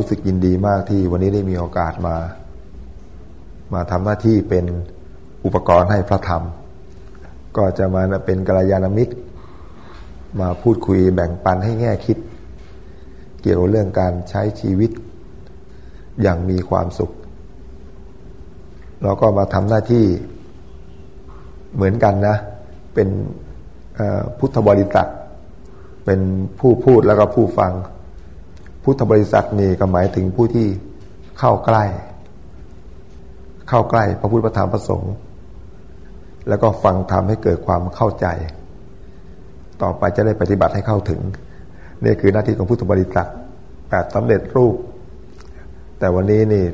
รู้สึกยินดีมากที่วันนี้ได้มีโอกาสมา มาทำหน้าที่เป็นอุปกรณ์ให้พระธรรม ก็จะมาเป็นกัลยาณมิตร มาพูดคุยแบ่งปันให้แง่คิด เกี่ยวกับเรื่องการใช้ชีวิต อย่างมีความสุข เราก็มาทำหน้าที่เหมือนกันนะ เป็นพุทธบริษัทเป็นผู้พูดแล้วก็ผู้ฟัง พุทธบริษัทนี่ก็หมายถึงผู้ที่เข้าใกล้ เข้าใกล้พระพุทธธรรมพระสงฆ์แล้วก็ฟังธรรมให้เกิดความเข้าใจ ต่อไปจะได้ปฏิบัติให้เข้าถึง นี่คือหน้าที่ของพุทธบริษัทแปดสำเร็จรูป แต่วันนี้นี่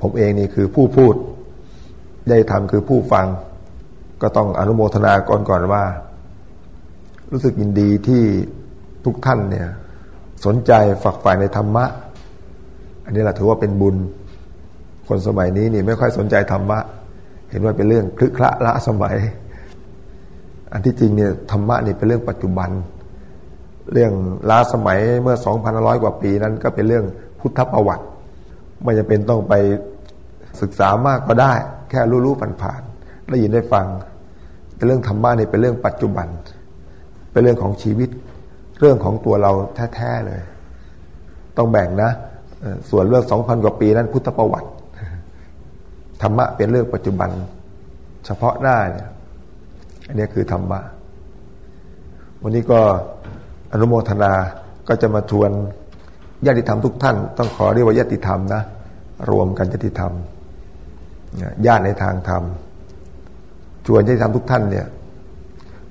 ผมเองนี่คือผู้พูด ได้ทำคือผู้ฟัง ก็ต้องอนุโมทนาก่อนก่อนว่า รู้สึกยินดีที่ทุกท่านเนี่ย สนใจฝักใฝ่ในธรรมะ อันนี้แหละถือว่าเป็นบุญ คนสมัยนี้นี่ไม่ค่อยสนใจธรรมะ เห็นว่าเป็นเรื่องคลึกคละละสมัย อันที่จริงเนี่ยธรรมะนี่เป็นเรื่องปัจจุบัน เรื่องล้าสมัยเมื่อสองพันร้อยกว่าปีนั้น ก็เป็นเรื่องพุทธประวัติ ไม่จำเป็นต้องไปศึกษามากก็ได้ แค่รู้ๆผ่านๆได้ยินได้ฟัง เป็นเรื่องธรรมะนี่เป็นเรื่องปัจจุบัน เป็นเรื่องของชีวิต เรื่องของตัวเราแท้ๆเลย ต้องแบ่งนะ ส่วนเรื่องสองพันกว่าปีนั้นพุทธประวัติ ธรรมะเป็นเรื่องปัจจุบัน เฉพาะหน้าเนี่ยอันนี้คือธรรมะ วันนี้ก็อนุโมทนาก็จะมาชวนญาติธรรมทุกท่าน ต้องขอเรียกว่าญาติธรรมนะ รวมกันญาติธรรมญาติในทางธรรมชวนที่ทำทุกท่านเนี่ย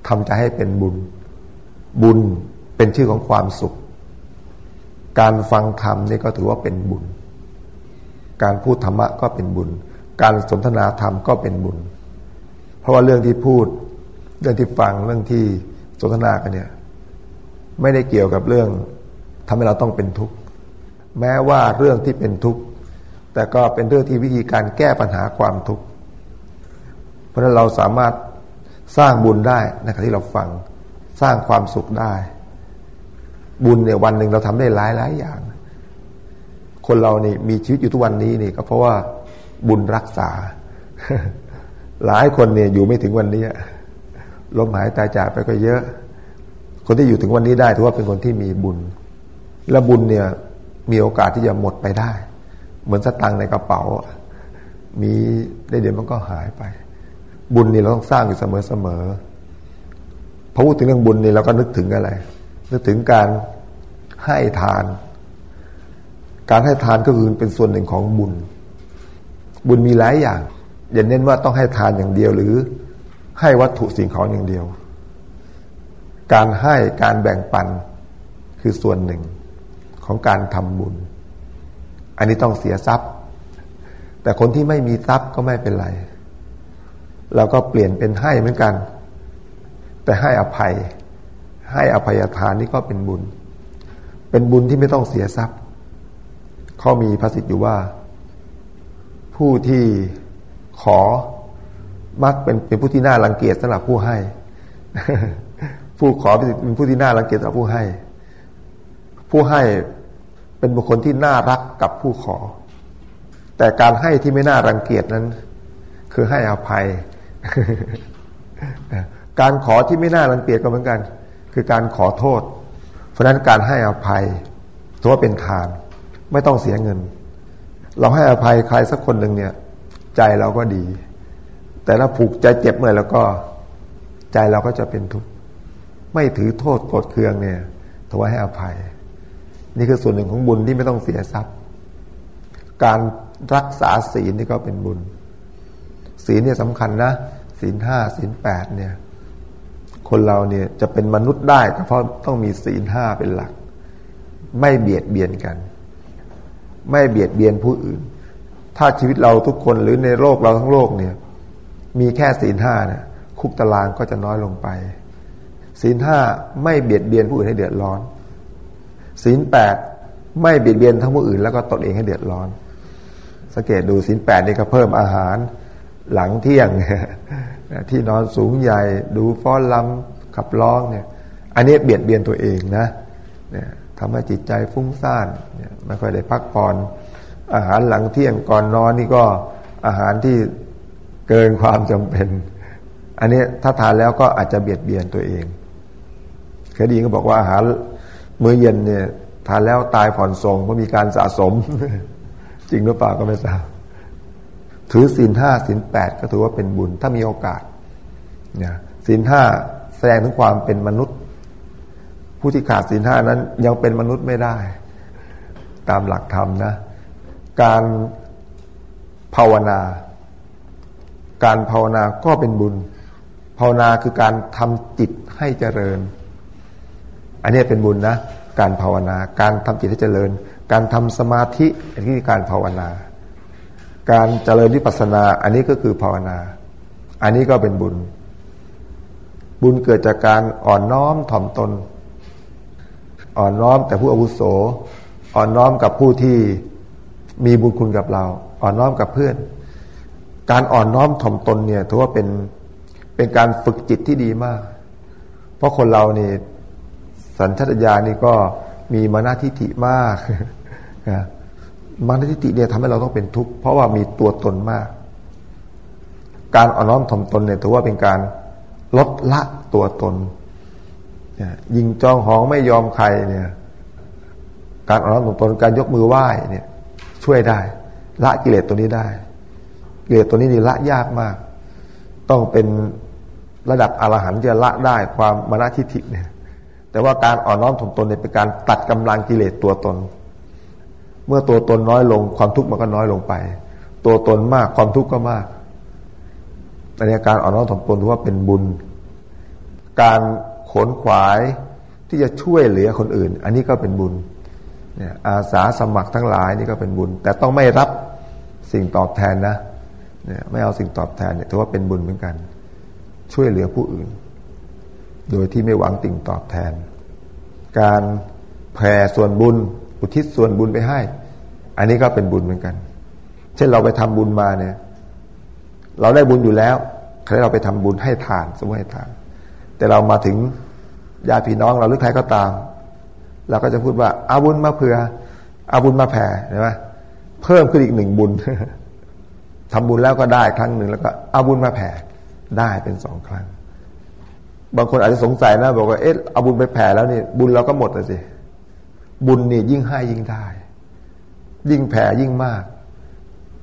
ทำใจให้เป็นบุญบุญ เป็นชื่อของความสุข การฟังธรรมนี่ก็ถือว่าเป็นบุญ การพูดธรรมะก็เป็นบุญ การสนทนาธรรมก็เป็นบุญ เพราะว่าเรื่องที่พูด เรื่องที่ฟังเรื่องที่สนทนากันเนี่ยไม่ได้เกี่ยวกับเรื่องทำให้เราต้องเป็นทุกข์แม้ว่าเรื่องที่เป็นทุกข์แต่ก็เป็นเรื่องที่วิธีการแก้ปัญหาความทุกข์เพราะฉะนั้นเราสามารถสร้างบุญได้ในขณะที่เราฟังสร้างความสุขได้ บุญเนี่ยวันหนึ่งเราทำได้หลายหลายอย่าง คนเรานี่มีชีวิตอยู่ทุกวันนี้นี่ก็เพราะว่าบุญรักษา หลายคนเนี่ยอยู่ไม่ถึงวันนี้ล้มหายตายจากไปก็เยอะ คนที่อยู่ถึงวันนี้ได้ถือว่าเป็นคนที่มีบุญ และบุญเนี่ยมีโอกาสที่จะหมดไปได้ เหมือนสตังในกระเป๋า มีได้เดี๋ยวมันก็หายไป บุญนี่เราต้องสร้างอยู่เสมอเสมอพอพูดถึงเรื่องบุญนี่เราก็นึกถึงอะไร นึกถึงการให้ทาน การให้ทานก็คือเป็นส่วนหนึ่งของบุญ บุญมีหลายอย่าง อย่าเน้นว่าต้องให้ทานอย่างเดียวหรือให้วัตถุสิ่งของอย่างเดียว การให้การแบ่งปันคือส่วนหนึ่งของการทำบุญ อันนี้ต้องเสียทรัพย์ แต่คนที่ไม่มีทรัพย์ก็ไม่เป็นไร เราก็เปลี่ยนเป็นให้เหมือนกัน แต่ให้อภัย ให้อภัยทานนี่ก็เป็นบุญ เป็นบุญที่ไม่ต้องเสียทรัพย์เขามีภาษิตอยู่ว่า ผู้ที่ขอมักเป็นเป็นผู้ที่น่ารังเกียจสำหรับผู้ให้ ผู้ขอเป็นผู้ที่น่ารังเกียจสำหรับผู้ให้ ผู้ให้เป็นบุคคลที่น่ารักกับผู้ขอ แต่การให้ที่ไม่น่ารังเกียจนั้น คือให้อภัย การขอที่ไม่น่ารังเกียจก็เหมือนกัน คือการขอโทษ เพราะนั้นการให้อภัยถือว่าเป็นทาน ไม่ต้องเสียเงิน เราให้อภัยใครสักคนหนึ่งเนี่ย ใจเราก็ดี แต่ถ้าผูกใจเจ็บเมื่อแล้วก็ใจเราก็จะเป็นทุกข์ไม่ถือโทษโกรธเคืองเนี่ยถือว่าให้อภัย นี่คือส่วนหนึ่งของบุญที่ไม่ต้องเสียทรัพย์ การรักษาศีลนี่ก็เป็นบุญ ศีลเนี่ยสำคัญนะศีลห้าศีลแปดเนี่ย คนเราเนี่ยจะเป็นมนุษย์ได้ก็เพราะต้องมีศีลห้าเป็นหลัก ไม่เบียดเบียนกัน ไม่เบียดเบียนผู้อื่น ถ้าชีวิตเราทุกคนหรือในโลกเราทั้งโลกเนี่ย มีแค่ศีลห้าเนี่ยคุกตารางก็จะน้อยลงไปศีลห้าไม่เบียดเบียนผู้อื่นให้เดือดร้อนศีลแปดไม่เบียดเบียนทั้งผู้อื่น แล้วก็ตนเองให้เดือดร้อน สังเกตดูศีลแปดนี่ก็เพิ่มอาหาร หลังเที่ยงที่นอนสูงใหญ่ ดูฟ้อนลำขับร้องเนี่ย อันนี้เบียดเบียนตัวเองนะเนี่ยทำให้จิตใจฟุ้งซ่านไม่ค่อยได้พักผ่อนอาหารหลังเที่ยงก่อนนอนนี่ก็อาหารที่เกินความจำเป็น อันนี้ถ้าทานแล้วก็อาจจะเบียดเบียนตัวเองเคยดีก็บอกว่าอาหารมื้อเย็นเนี่ยทานแล้วตายผ่อนทรงเพราะมีการสะสม จริงหรือเปล่าก็ไม่ทราบ ถือศีลห้าศีลแปดก็ถือว่าเป็นบุญถ้ามีโอกาสเนี่ยศีลห้าแสดงถึงความเป็นมนุษย์ ผู้ที่ขาดศีลห้านั้นยังเป็นมนุษย์ไม่ได้ ตามหลักธรรมนะ การภาวนา การภาวนาก็เป็นบุญ ภาวนาคือการทำจิตให้เจริญ อันนี้เป็นบุญนะ การภาวนา การทำจิตให้เจริญ การทำสมาธิอันนี้คือการภาวนา การเจริญวิปัสสนา อันนี้ก็คือภาวนา อันนี้ก็เป็นบุญ บุญเกิดจากการอ่อนน้อมถ่อมตน อ่อนน้อมแต่ผู้อาวุโส อ่อนน้อมกับผู้ที่มีบุญคุณกับเรา อ่อนน้อมกับเพื่อน การอ่อนน้อมถ่อมตนเนี่ยถือว่าเป็นเป็นการฝึกจิตที่ดีมาก เพราะคนเรานี่สัญชาตญาณนี่ก็มีมานาทิฐิมากนะ มานาทิฏฐิเนี่ยทำให้เราต้องเป็นทุกข์เพราะว่ามีตัวตนมาก การอ่อนน้อมถ่อมตนเนี่ยถือว่าเป็นการลดละตัวตนยิงจองหองไม่ยอมใครเนี่ย การอ่อนน้อมถ่อมตนการยกมือไหว้เนี่ย ช่วยได้ ละกิเลสตัวนี้ได้ กิเลสตัวนี้นี่ละยากมาก ต้องเป็นระดับอรหันต์จะละได้ความมานาทิฏฐิเนี่ย แต่ว่าการอ่อนน้อมถ่อมตนเนี่ยเป็นการตัดกำลังกิเลสตัวตน เมื่อตัวตนน้อยลง ความทุกข์มันก็น้อยลงไป ตัวตนมากความทุกข์ก็มากอันนี้การอ่อนน้อมถ่อมตนถือว่าเป็นบุญ การขนขวายที่จะช่วยเหลือคนอื่น อันนี้ก็เป็นบุญเนี่ยอาสาสมัครทั้งหลายนี่ก็เป็นบุญ แต่ต้องไม่รับสิ่งตอบแทนนะเนี่ยไม่เอาสิ่งตอบแทนเนี่ยถือว่าเป็นบุญเหมือนกัน ช่วยเหลือผู้อื่น โดยที่ไม่หวังติ่งตอบแทน การแผ่ส่วนบุญ อุทิศส่วนบุญไปให้ อันนี้ก็เป็นบุญเหมือนกัน เช่นเราไปทำบุญมาเนี่ย เราได้บุญอยู่แล้วใครเราไปทำบุญให้ทานสมมติให้ทาน แต่เรามาถึงญาติพี่น้องเราหรือใครก็ตาม เราก็จะพูดว่าอาบุญมาเผื่ออาบุญมาแผ่ใช่ไหมเพิ่มขึ้นอีกหนึ่งบุญทำบุญแล้วก็ได้ครั้งหนึ่งแล้วก็อาบุญมาแผ่ได้เป็นสองครั้ง บางคนอาจจะสงสัยนะ บอกว่าเอ๊ะเอาบุญไปแผ่แล้วนี่บุญเราก็หมดเลยสิบุญนี่ยิ่งให้ยิ่งได้ ยิ่งแผ่ยิ่งมาก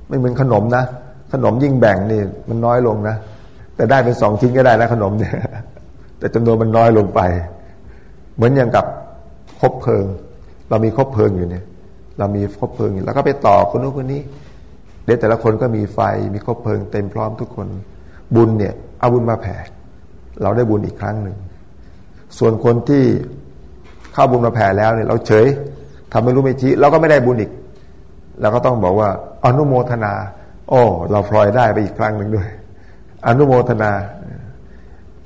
ไม่เหมือนขนมนะ ขนมยิ่งแบ่งนี่มันน้อยลงนะ แต่ได้เป็นสองชิ้นก็ได้นะขนมเนี่ย แต่จำนวนมันน้อยลงไป เหมือนอย่างกับคบเพลิง เรามีคบเพลิงอยู่เนี่ย เรามีคบเพลิงอยู่แล้วก็ไปต่อคนนู้นคนนี้เด็กแต่ละคนก็มีไฟมีคบเพลิงเต็มพร้อมทุกคน บุญเนี่ยเอาบุญมาแผ่ เราได้บุญอีกครั้งหนึ่ง ส่วนคนที่เข้าบุญมาแผ่แล้วเนี่ย เราเฉยทำไม่รู้ไม่ชี้เราก็ไม่ได้บุญอีก เราก็ต้องบอกว่าอนุโมทนา โอ้เราพลอยได้ไปอีกครั้งหนึ่งด้วย อนุโมทนา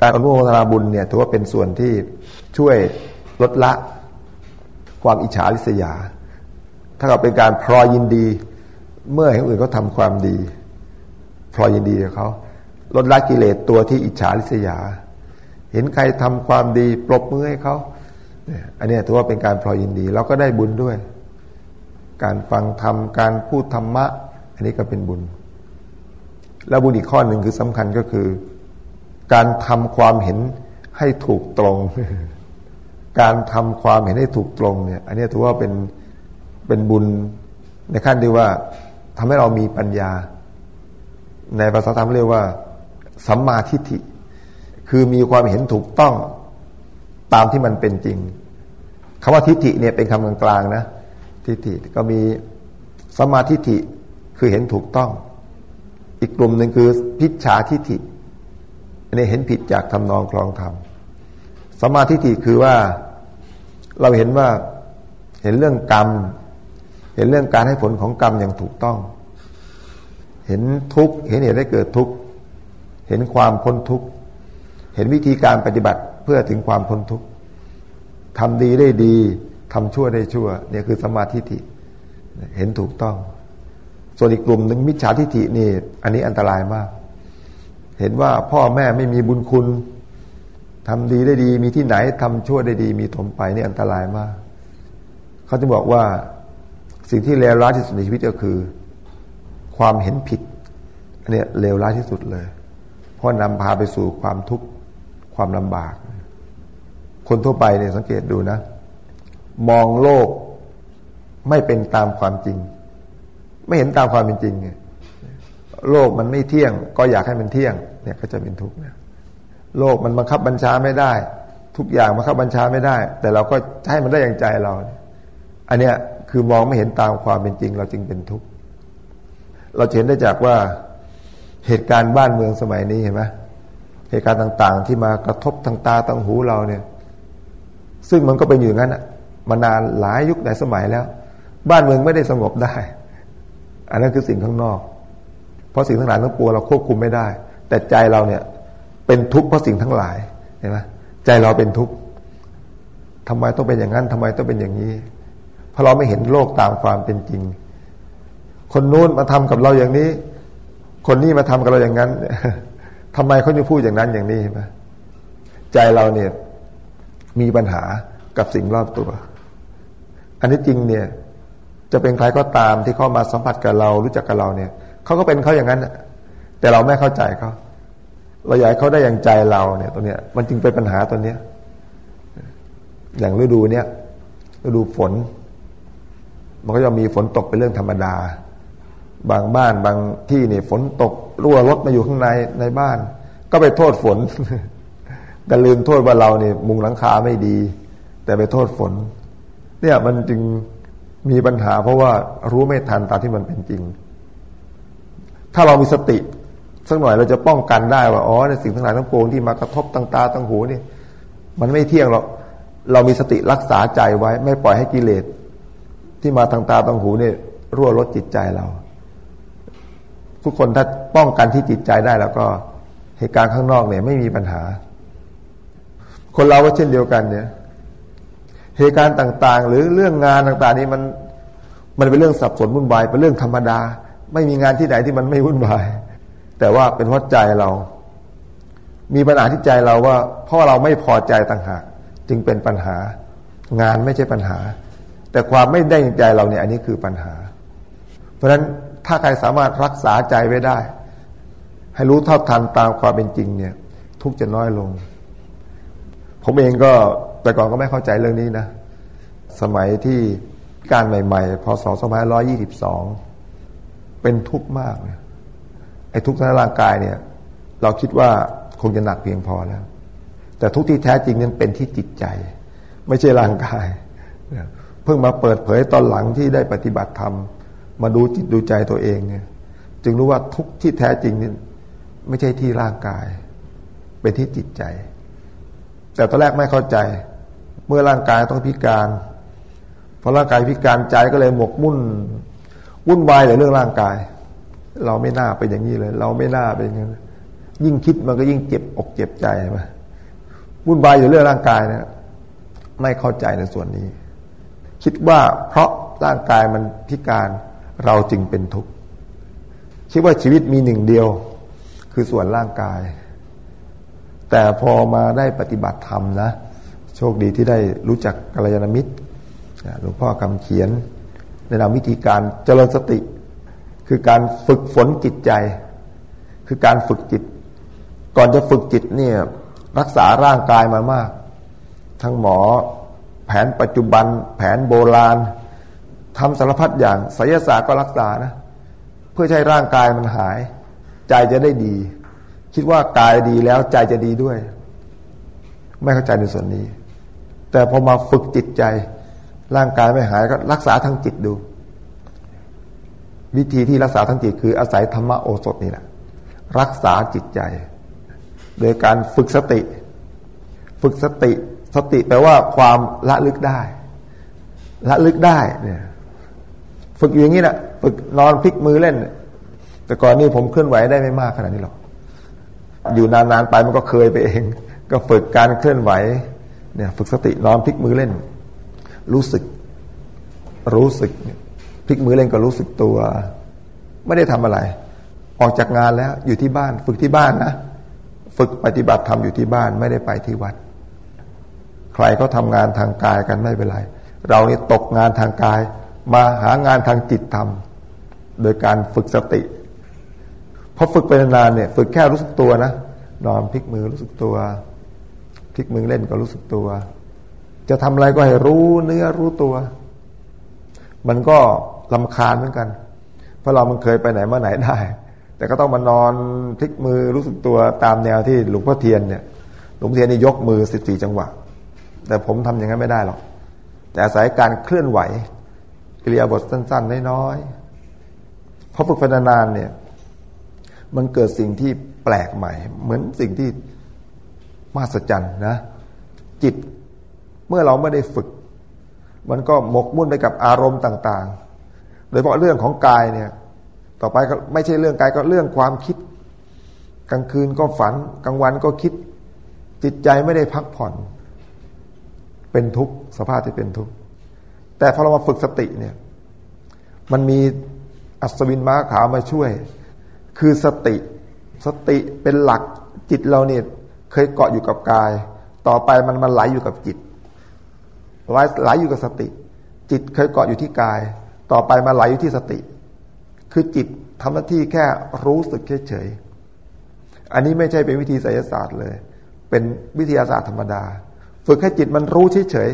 การอนุโมทนาบุญเนี่ยถือว่าเป็นส่วนที่ช่วยลดละความอิจฉาริษยา ถ้าเราเป็นการพลอยยินดี เมื่อเห็นอื่นเขาทาความดี พลอยยินดีกับเขาลดละกิเลสตัวที่อิจฉาริษยา เห็นใครทำความดีปรบมือให้เขาอันนี้ถือว่าเป็นการพลอยยินดี เราก็ได้บุญด้วย การฟังธรรมการพูดธรรมะ อันนี้ก็เป็นบุญ แล้วบุญอีกข้อหนึ่งคือสำคัญก็คือ การทำความเห็นให้ถูกตรง การทำความเห็นให้ถูกตรงเนี่ย อันนี้ถือว่าเป็นเป็นบุญในขั้นที่ว่าทำให้เรามีปัญญา ในภาษาธรรมเรียกว่า สัมมาทิฏฐิ คือมีความเห็นถูกต้องตามที่มันเป็นจริงคำว่าทิฏฐิเนี่ยเป็นคำกลางๆนะ ทิฏฐิก็มีสัมมาทิฏฐิคือเห็นถูกต้อง อีกกลุ่มหนึ่งคือพิจฉาทิฏฐิอันนี้เห็นผิดจากทำนองคลองธรรมสัมมาทิฏฐิคือว่าเราเห็นว่าเห็นเรื่องกรรม เห็นเรื่องการให้ผลของกรรมอย่างถูกต้อง เห็นทุกข์เห็นเหตุให้เกิดทุกข์เห็นความพ้นทุกข์เห็นวิธีการปฏิบัติเพื่อถึงความพ้นทุกข์ทำดีได้ดี ทำชั่วได้ชั่วเนี่ยคือสมาธิิเห็นถูกต้อง ส่วนอีกกลุ่มหนึ่งมิจฉาทิฏฐินี่ อันนี้อันตรายมาก เห็นว่าพ่อแม่ไม่มีบุญคุณทำดีได้ดี มีที่ไหนทำชั่วได้ดี มีถมไปนี่อันตรายมาก เขาจะบอกว่าสิ่งที่เลวร้ายที่สุดในชีวิตก็คือ ความเห็นผิดอันนี้เลวร้ายที่สุดเลย เพราะนำพาไปสู่ความทุกข์ความลำบาก คนทั่วไปเนี่ยสังเกตดูนะ มองโลกไม่เป็นตามความจริง ไม่เห็นตามความเป็นจริงไงโลกมันไม่เที่ยง ก็อยากให้มันเที่ยง เนี่ยก็จะเป็นทุกข์นะโลกมันบังคับบัญชาไม่ได้ ทุกอย่างบังคับบัญชาไม่ได้ แต่เราก็ให้มันได้อย่างใจเรา อันเนี้ยคือมองไม่เห็นตามความเป็นจริง เราจึงเป็นทุกข์เราเห็นได้จากว่าเหตุการณ์บ้านเมืองสมัยนี้เห็นไหมเหตุการณ์ต่าง ๆ ที่มากระทบทางตาทางหูเราเนี่ย ซึ่งมันก็เป็นอยู่งั้นอะ มานานหลายยุคหลายสมัยแล้ว บ้านเมืองไม่ได้สงบได้ อันนั้นคือสิ่งข้างนอก เพราะสิ่งทั้งหลายทั้งปวงเราควบคุมไม่ได้ แต่ใจเราเนี่ย เป็นทุกข์เพราะสิ่งทั้งหลายเห็นไหมใจเราเป็นทุกข์ทำไมต้องเป็นอย่างนั้นทำไมต้องเป็นอย่างนี้ เพราะเราไม่เห็นโลกตามความเป็นจริง คนนู้นมาทำกับเราอย่างนี้ คนนี้มาทำกับเราอย่างนั้นทำไมเขาจะพูดอย่างนั้นอย่างนี้ใช่ไหมใจเราเนี่ยมีปัญหากับสิ่งรอบตัว อันนี้จริงเนี่ย จะเป็นใครก็ตามที่เข้ามาสัมผัสกับเรารู้จักกับเราเนี่ยเขาก็เป็นเขาอย่างนั้นแต่เราไม่เข้าใจเขาเราอยากเขาได้อย่างใจเราเนี่ยตัวเนี้ย มันจึงเป็นปัญหาตัวเนี้ย อย่างฤดูเนี้ยฤดูฝน มันก็จะมีฝนตกเป็นเรื่องธรรมดา บางบ้านบางที่เนี่ยฝนตกรั่วรถมาอยู่ข้างในในบ้าน ก็ไปโทษฝน แต่ลืมโทษว่าเราเนี่ยมุงหลังคาไม่ดี แต่ไปโทษฝน เนี่ยมันจึงมีปัญหา เพราะว่ารู้ไม่ทันตามที่มันเป็นจริง ถ้าเรามีสติสักหน่อยเราจะป้องกันได้ว่าอ๋อในสิ่งทั้งหลายทั้งปวงที่มากระทบตั้งตาตั้งหูนี่มันไม่เที่ยงหรอกเรามีสติรักษาใจไว้ ไม่ปล่อยให้กิเลสที่มาทางตาทางหูเนี่ยรั่วลดจิตใจเรา ทุกคนถ้าป้องกันที่จิตใจได้แล้วก็เหตุการณ์ข้างนอกเนี่ยไม่มีปัญหา คนเราก็เช่นเดียวกันเนี่ย เหตุการณ์ต่างๆ หรือเรื่องงานต่าง ๆ นี่มันมันเป็นเรื่องสับสนวุ่นวายเป็นเรื่องธรรมดา ไม่มีงานที่ไหนที่มันไม่วุ่นวาย แต่ว่าเป็นเพราะใจเรา มีปัญหาที่ใจเราว่าเพราะเราไม่พอใจต่างหากจึงเป็นปัญหา งานไม่ใช่ปัญหา แต่ความไม่ได้ใจเราเนี่ยอันนี้คือปัญหา เพราะฉะนั้นถ้าใครสามารถรักษาใจไว้ได้ ให้รู้เท่าทันตามความเป็นจริงเนี่ย ทุกจะน้อยลง ผมเองก็ แต่ก่อนก็ไม่เข้าใจเรื่องนี้นะ สมัยที่การใหม่ๆพศ2522 เป็นทุกข์มากไอ้ทุกข์ทางร่างกายเนี่ย เราคิดว่าคงจะหนักเพียงพอแล้ว แต่ทุกข์ที่แท้จริงนั้นเป็นที่จิตใจ ไม่ใช่ร่างกาย เพิ่งมาเปิดเผยตอนหลังที่ได้ปฏิบัติธรรม มาดูจิตดูใจตัวเองเนี่ย จึงรู้ว่าทุกข์ที่แท้จริงนี่ไม่ใช่ที่ร่างกาย เป็นที่จิตใจ แต่ตอนแรกไม่เข้าใจ เมื่อร่างกายต้องพิการพอร่างกายพิการใจก็เลยหมกมุ่นวุ่นวายในเรื่องร่างกาย เราไม่น่าไปอย่างนี้เลย เราไม่น่าไปอย่างนี้ยิ่งคิดมันก็ยิ่งเจ็บอกเจ็บใจมาวุ่นวายอยู่เรื่องร่างกายนะไม่เข้าใจในส่วนนี้ คิดว่าเพราะร่างกายมันพิการเราจึงเป็นทุกข์คิดว่าชีวิตมีหนึ่งเดียว คือส่วนร่างกาย แต่พอมาได้ปฏิบัติธรรมนะ โชคดีที่ได้รู้จักกัลยาณมิตรหลวงพ่อคำเขียนแนะนำวิธีการเจริญสติ คือการฝึกฝนจิตใจ คือการฝึกจิต ก่อนจะฝึกจิตเนี่ยรักษาร่างกายมามาก ทั้งหมอแผนปัจจุบัน แผนโบราณทำสารพัดอย่างไสยศาสตร์ก็รักษานะเพื่อให้ร่างกายมันหาย ใจจะได้ดี คิดว่ากายดีแล้วใจจะดีด้วย ไม่เข้าใจในส่วนนี้ แต่พอมาฝึกจิตใจ ร่างกายไม่หายก็รักษาทั้งจิตดู วิธีที่รักษาทั้งจิตคืออาศัยธรรมโอสถนี่แหละรักษาจิตใจ โดยการฝึกสติ ฝึกสติ สติแปลว่าความละลึกได้ ละลึกได้เนี่ยฝึกอย่างนี้แหละฝึกนอนพลิกมือเล่น แต่ก่อนนี้ผมเคลื่อนไหวได้ไม่มากขนาดนี้หรอกอยู่นานๆไปมันก็เคยไปเอง ก็ฝึกการเคลื่อนไหว เนี่ยฝึกสตินอนพลิกมือเล่น รู้สึก รู้สึกเนี่ยลิกมือเล่นก็รู้สึกตัว ไม่ได้ทำอะไร ออกจากงานแล้วอยู่ที่บ้าน ฝึกที่บ้านนะฝึกปฏิบัติทำอยู่ที่บ้านไม่ได้ไปที่วัด ใครก็ทำงานทางกายกันไม่เป็นไร เรานี่ตกงานทางกาย มาหางานทางจิตทำโดยการฝึกสติพอฝึกไปนานๆเนี่ย ฝึกแค่รู้สึกตัวนะนอนพลิกมือรู้สึกตัว ลิกมือเล่นก็รู้สึกตัว จะทำอะไรก็ให้รู้เนื้อรู้ตัว มันก็ลำคาญเหมือนกัน เพราะเรามันเคยไปไหนมาไหนได้ แต่ก็ต้องมานอนพลิกมือรู้สึกตัวตามแนวที่หลวงพ่อเทียนเนี่ยหลวงพ่อเทียนนี่ยกมือสิบสี่จังหวะ แต่ผมทำอย่างนั้นไม่ได้หรอก แต่อาศัยการเคลื่อนไหวกิริยาบทสั้นๆน้อยๆพอฝึกไปนานๆเนี่ยมันเกิดสิ่งที่แปลกใหม่ เหมือนสิ่งที่ มหัศจรรย์นะ จิตเมื่อเราไม่ได้ฝึก มันก็หมกมุ่นไปกับอารมณ์ต่าง ๆ โดยเฉพาะเรื่องของกายเนี่ย ต่อไปก็ไม่ใช่เรื่องกายก็เรื่องความคิด กลางคืนก็ฝัน กลางวันก็คิด จิตใจไม่ได้พักผ่อน เป็นทุกข์สภาพที่เป็นทุกข์แต่พอเรามาฝึกสติเนี่ย มันมีอัศวินม้าขาวมาช่วย คือสติ สติเป็นหลักจิตเราเนี่ย เคยเกาะอยู่กับกาย ต่อไปมันมันไหลอยู่กับจิตไหลไหลอยู่กับสติ จิตเคยเกาะอยู่ที่กาย ต่อไปมาไหลอยู่ที่สติ คือจิตทำหน้าที่แค่รู้สึกเฉยๆอันนี้ไม่ใช่เป็นวิธีไสยศาสตร์เลย เป็นวิทยาศาสตร์ธรรมดา ฝึกให้จิตมันรู้เฉย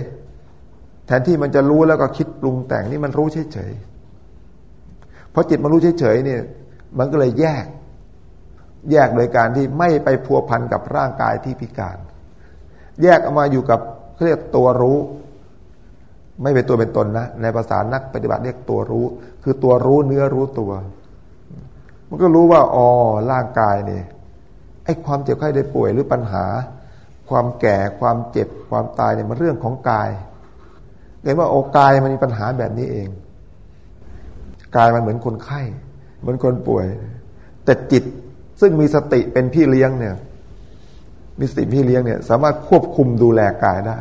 ๆแทนที่มันจะรู้แล้วก็คิดปรุงแต่งนี่มันรู้เฉยๆเพราะจิตมันรู้เฉยๆเนี่ย มันก็เลยแยก แยกโดยการที่ไม่ไปพัวพันกับร่างกายที่พิการ แยกออกมาอยู่กับเรียกตัวรู้ ไม่เป็นตัวเป็นตนนะ ในภาษานักปฏิบัติเรียกตัวรู้ คือตัวรู้เนื้อรู้ตัว มันก็รู้ว่าอ๋อร่างกายเนี่ยไอ้ความเจ็บไข้ได้ป่วยหรือปัญหา ความแก่ความเจ็บความตายเนี่ยมันเรื่องของกายเห็นว่าโอกายมันมีปัญหาแบบนี้เอง กายมันเหมือนคนไข้ เหมือนคนป่วย แต่จิต ซึ่งมีสติเป็นพี่เลี้ยงเนี่ยมีสติพี่เลี้ยงเนี่ย สามารถควบคุมดูแลกายได้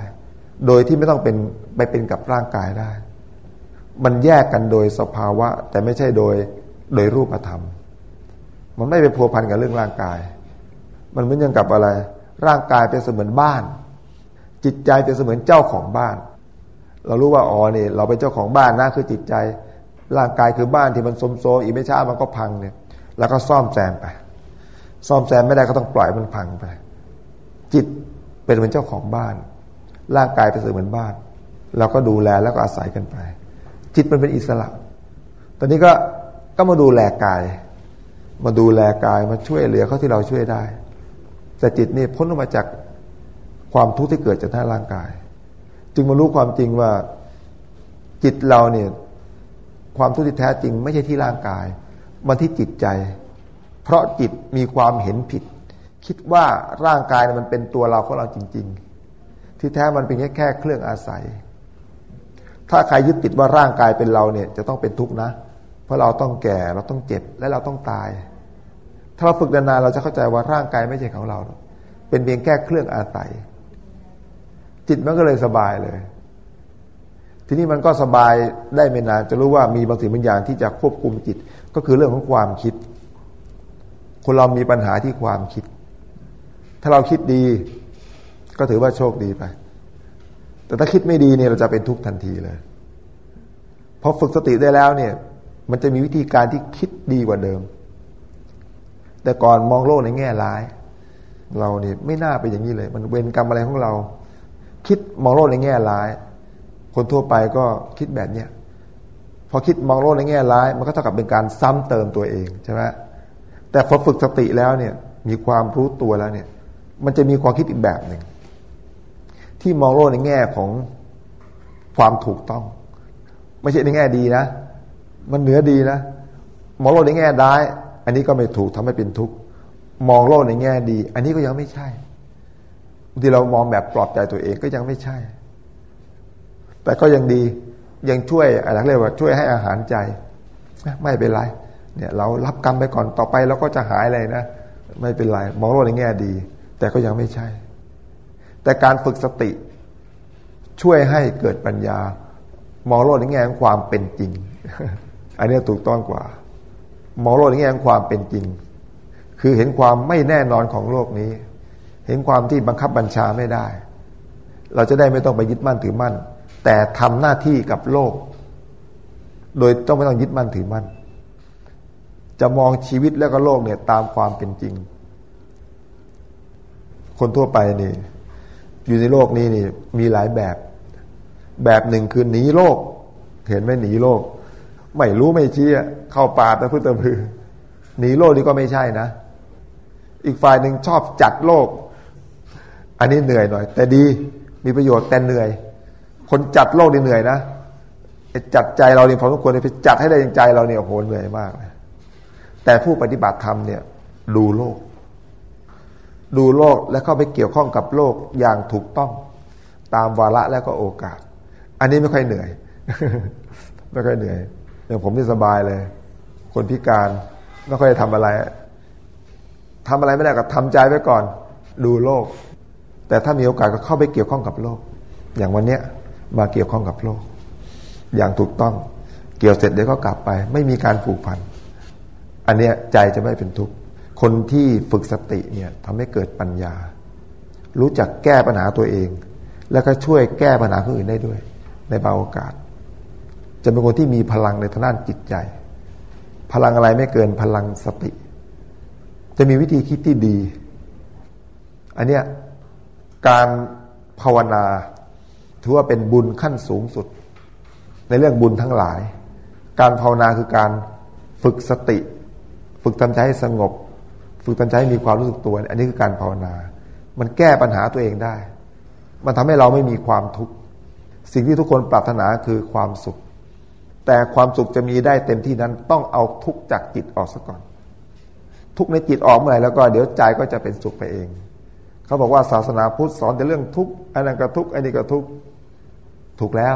โดยที่ไม่ต้องเป็นไปเป็นกับร่างกายได้ มันแยกกันโดยสภาวะ แต่ไม่ใช่โดยโดยรูปธรรม มันไม่ไปพัวพันกับเรื่องร่างกาย มันเหมือนย่างกับอะไร ร่างกายเป็นเสมือนบ้าน จิตใจเป็นเสมือนเจ้าของบ้าน เรารู้ว่าอ๋อเนี่ยเราเป็นเจ้าของบ้านนะคือจิตใจ ร่างกายคือบ้านที่มันสมโซอีกไม่ช้ามันก็พังเนี่ย แล้วก็ซ่อมแซมไป ซ่อมแซมไม่ได้ก็ต้องปล่อยมันพังไป จิตเป็นเหมือนเจ้าของบ้าน ร่างกายเป็นเหมือนบ้าน เราก็ดูแลแล้วก็อาศัยกันไป จิตมันเป็นอิสระ ตอนนี้ก็ก็มาดูแลกาย มาดูแลกายมาช่วยเหลือเขาที่เราช่วยได้ แต่จิตนี่พ้นออกมาจากความทุกข์ที่เกิดจากท่าร่างกาย จึงมารู้ความจริงว่าจิตเราเนี่ยความทุกข์ที่แท้จริง ไม่ใช่ที่ร่างกาย มันที่จิตใจ เพราะจิตมีความเห็นผิด คิดว่าร่างกายมันเป็นตัวเราของเราจริง ๆ ที่แท้มันเป็นแค่แค่เครื่องอาศัย ถ้าใครยึดติดว่าร่างกายเป็นเราเนี่ยจะต้องเป็นทุกข์นะ เพราะเราต้องแก่เราต้องเจ็บและเราต้องตาย ถ้าเราฝึกนานๆเราจะเข้าใจว่าร่างกายไม่ใช่ของเรา เป็นเพียงแค่เครื่องอาศัย จิตมันก็เลยสบายเลยทีนี้มันก็สบายได้ไม่นานจะรู้ว่ามีบางสิ่งบางอย่างที่จะควบคุมจิต ก็คือเรื่องของความคิด คนเรามีปัญหาที่ความคิด ถ้าเราคิดดี ก็ถือว่าโชคดีไป แต่ถ้าคิดไม่ดีเนี่ยเราจะเป็นทุกข์ทันทีเลยพอฝึกสติได้แล้วเนี่ย มันจะมีวิธีการที่คิดดีกว่าเดิม แต่ก่อนมองโลกในแง่ร้าย เราเนี่ยไม่น่าไปอย่างนี้เลย มันเวรกรรมอะไรของเรา คิดมองโลกในแง่ร้าย คนทั่วไปก็คิดแบบเนี้ยพอคิดมองโลกในแง่ร้าย มันก็เท่ากับเป็นการซ้ำเติมตัวเองใช่ไหม แต่พอฝึกสติแล้วเนี่ย มีความรู้ตัวแล้วเนี่ย มันจะมีความคิดอีกแบบหนึ่งที่มองโลกในแง่ของความถูกต้อง ไม่ใช่ในแง่ดีนะ มันเหนือดีนะ มองโลกในแง่ร้าย อันนี้ก็ไม่ถูกทำให้เป็นทุกข์มองโลกในแง่ดี อันนี้ก็ยังไม่ใช่ที่เรามองแบบปลอบใจตัวเองก็ยังไม่ใช่ แต่ก็ยังดียังช่วยอะไรเรียกว่าช่วยให้อาหารใจ ไม่เป็นไร เนี่ยเรารับกรรมไปก่อนต่อไปเราก็จะหายเลยนะ ไม่เป็นไรมองโลกในแง่ดี แต่ก็ยังไม่ใช่ แต่การฝึกสติ ช่วยให้เกิดปัญญา มองโลกในแง่ของความเป็นจริง อันนี้ถูกต้องกว่า มองโลกในแง่ของความเป็นจริง คือเห็นความไม่แน่นอนของโลกนี้ เห็นความที่บังคับบัญชาไม่ได้ เราจะได้ไม่ต้องไปยึดมั่นถือมั่น แต่ทำหน้าที่กับโลก โดยต้องไม่ต้องยึดมั่นถือมั่น จะมองชีวิตแล้วก็โลกเนี่ยตามความเป็นจริง คนทั่วไปนี่ อยู่ในโลกนี้นี่ มีหลายแบบ แบบหนึ่งคือหนีโลก เห็นไหมหนีโลก ไม่รู้ไม่ชี้เข้าป่าตะพื้นตะพือหนีโลกนี่ก็ไม่ใช่นะ อีกฝ่ายหนึ่งชอบจัดโลก อันนี้เหนื่อยหน่อย แต่ดีมีประโยชน์แต่เหนื่อย คนจัดโลกนี่เหนื่อยนะจัดใจเราเนี่ยพอทุกคนไปจัดให้ได้ใจเราเนี่ยโหเหนื่อยมากเลย แต่ผู้ปฏิบัติธรรมเนี่ยดูโลก ดูโลกและเข้าไปเกี่ยวข้องกับโลกอย่างถูกต้อง ตามวาระและก็โอกาส อันนี้ไม่ค่อยเหนื่อย ไม่ค่อยเหนื่อยอย่างผมนี่สบายเลย คนพิการไม่ค่อยทำอะไรทำอะไรไม่ได้ก็ทำใจไว้ก่อน ดูโลก แต่ถ้ามีโอกาสก็เข้าไปเกี่ยวข้องกับโลก อย่างวันเนี้ยมาเกี่ยวข้องกับโลก อย่างถูกต้อง เกี่ยวเสร็จเดี๋ยวก็กลับไป ไม่มีการผูกพัน อันเนี้ยใจจะไม่เป็นทุกข์คนที่ฝึกสติเนี่ยทำให้เกิดปัญญา รู้จักแก้ปัญหาตัวเอง แล้วก็ช่วยแก้ปัญหาคนอื่นได้ด้วย ในบางโอกาส จะเป็นคนที่มีพลังในทางด้านจิตใจ พลังอะไรไม่เกินพลังสติ จะมีวิธีคิดที่ดี อันเนี้ยการภาวนาถือว่าเป็นบุญขั้นสูงสุด ในเรื่องบุญทั้งหลาย การภาวนาคือการฝึกสติ ฝึกทำใจให้สงบ ฝึกทำใจให้มีความรู้สึกตัว อันนี้คือการภาวนา มันแก้ปัญหาตัวเองได้ มันทำให้เราไม่มีความทุกข์สิ่งที่ทุกคนปรารถนาคือความสุข แต่ความสุขจะมีได้เต็มที่นั้นต้องเอาทุกจากจิตออกซะก่อน ทุกในจิตออกเมื่อไหร่แล้วก็เดี๋ยวใจก็จะเป็นสุขไปเอง เขาบอกว่าศาสนาพุทธสอนแต่เรื่องทุกอันนั้นก็ทุกอันนี้ก็ทุกถูกแล้ว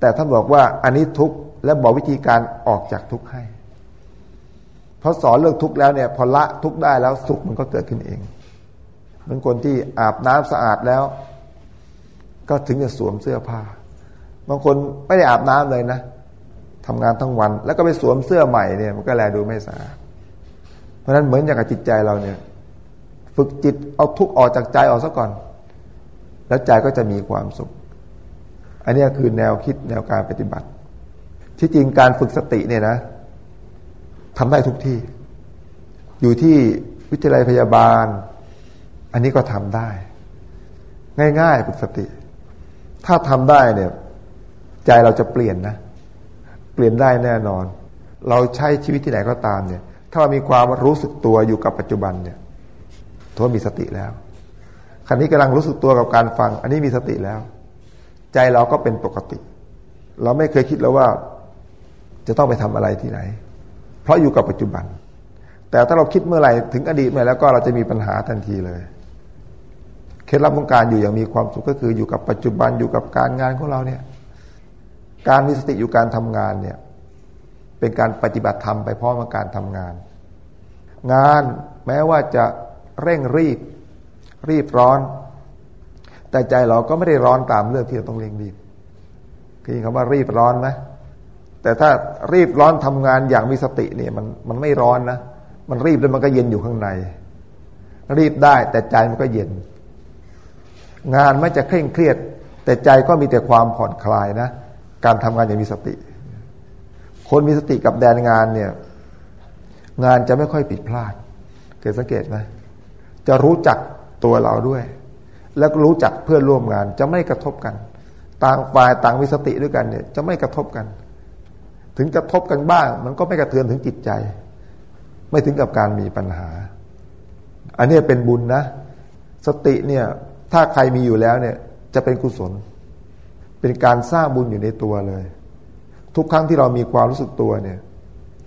แต่ท่านบอกว่าอันนี้ทุกและบอกวิธีการออกจากทุกให้ เพราสอนเรื่องทุกข์แล้วเนี่ยพอละทุกข์ได้แล้วสุขมันก็เกิดขึ้นเองเหมือนคนที่อาบน้ำสะอาดแล้ว ก็ถึงจะสวมเสื้อผ้า บางคนไม่ได้อาบน้ำเลยนะทำงานทั้งวัน แล้วก็ไปสวมเสื้อใหม่เนี่ย มันก็แลดูไม่สะอาดเพราะฉะนั้นเหมือนอย่างกับจิตใจเราเนี่ย ฝึกจิตเอาทุกข์ออกจากใจออกซะก่อน แล้วใจก็จะมีความสุข อันนี้คือแนวคิดแนวการปฏิบัติ ที่จริงการฝึกสติเนี่ยนะ ทำได้ทุกที่ อยู่ที่วิทยาลัยพยาบาล อันนี้ก็ทำได้ ง่ายๆฝึกสติ ถ้าทำได้เนี่ย ใจเราจะเปลี่ยนนะ เปลี่ยนได้แน่นอน เราใช้ชีวิตที่ไหนก็ตามเนี่ย ถ้าเรามีความรู้สึกตัวอยู่กับปัจจุบันเนี่ยถือว่ามีสติแล้วคันนี้กำลังรู้สึกตัวกับการฟัง อันนี้มีสติแล้ว ใจเราก็เป็นปกติ เราไม่เคยคิดแล้วว่าจะต้องไปทำอะไรที่ไหน เพราะอยู่กับปัจจุบัน แต่ถ้าเราคิดเมื่อไหร่ถึงอดีตเมื่อแล้วก็เราจะมีปัญหาทันทีเลยเคล็ดลับของการอยู่อย่างมีความสุขก็คืออยู่กับปัจจุบันอยู่กับการงานของเราเนี่ย การมีสติอยู่การทำงานเนี่ย เป็นการปฏิบัติธรรมไปพร้อมกับการทำงาน งานแม้ว่าจะเร่งรีบ รีบร้อน แต่ใจเราก็ไม่ได้ร้อนตามเรื่องที่เราต้องเร่งรีบคือคำว่ารีบร้อนไหม แต่ถ้ารีบร้อนทำงานอย่างมีสติเนี่ยมันมันไม่ร้อนนะ มันรีบแล้วมันก็เย็นอยู่ข้างใน รีบได้แต่ใจมันก็เย็น งานไม่จะเคร่งเครียด แต่ใจก็มีแต่ความผ่อนคลายนะ การทำงานอย่างมีสติ คนมีสติกับแดนงานเนี่ย งานจะไม่ค่อยผิดพลาด เคยสังเกตไหมจะรู้จักตัวเราด้วย แล้วรู้จักเพื่อนร่วมงานจะไม่กระทบกัน ต่างฝ่ายต่างมีสติด้วยกันเนี่ย จะไม่กระทบกัน ถึงกระทบกันบ้าง มันก็ไม่กระเทือนถึงจิตใจ ไม่ถึงกับการมีปัญหา อันนี้เป็นบุญนะ สติเนี่ย ถ้าใครมีอยู่แล้วเนี่ย จะเป็นกุศล เป็นการสร้างบุญอยู่ในตัวเลย ทุกครั้งที่เรามีความรู้สึกตัวเนี่ย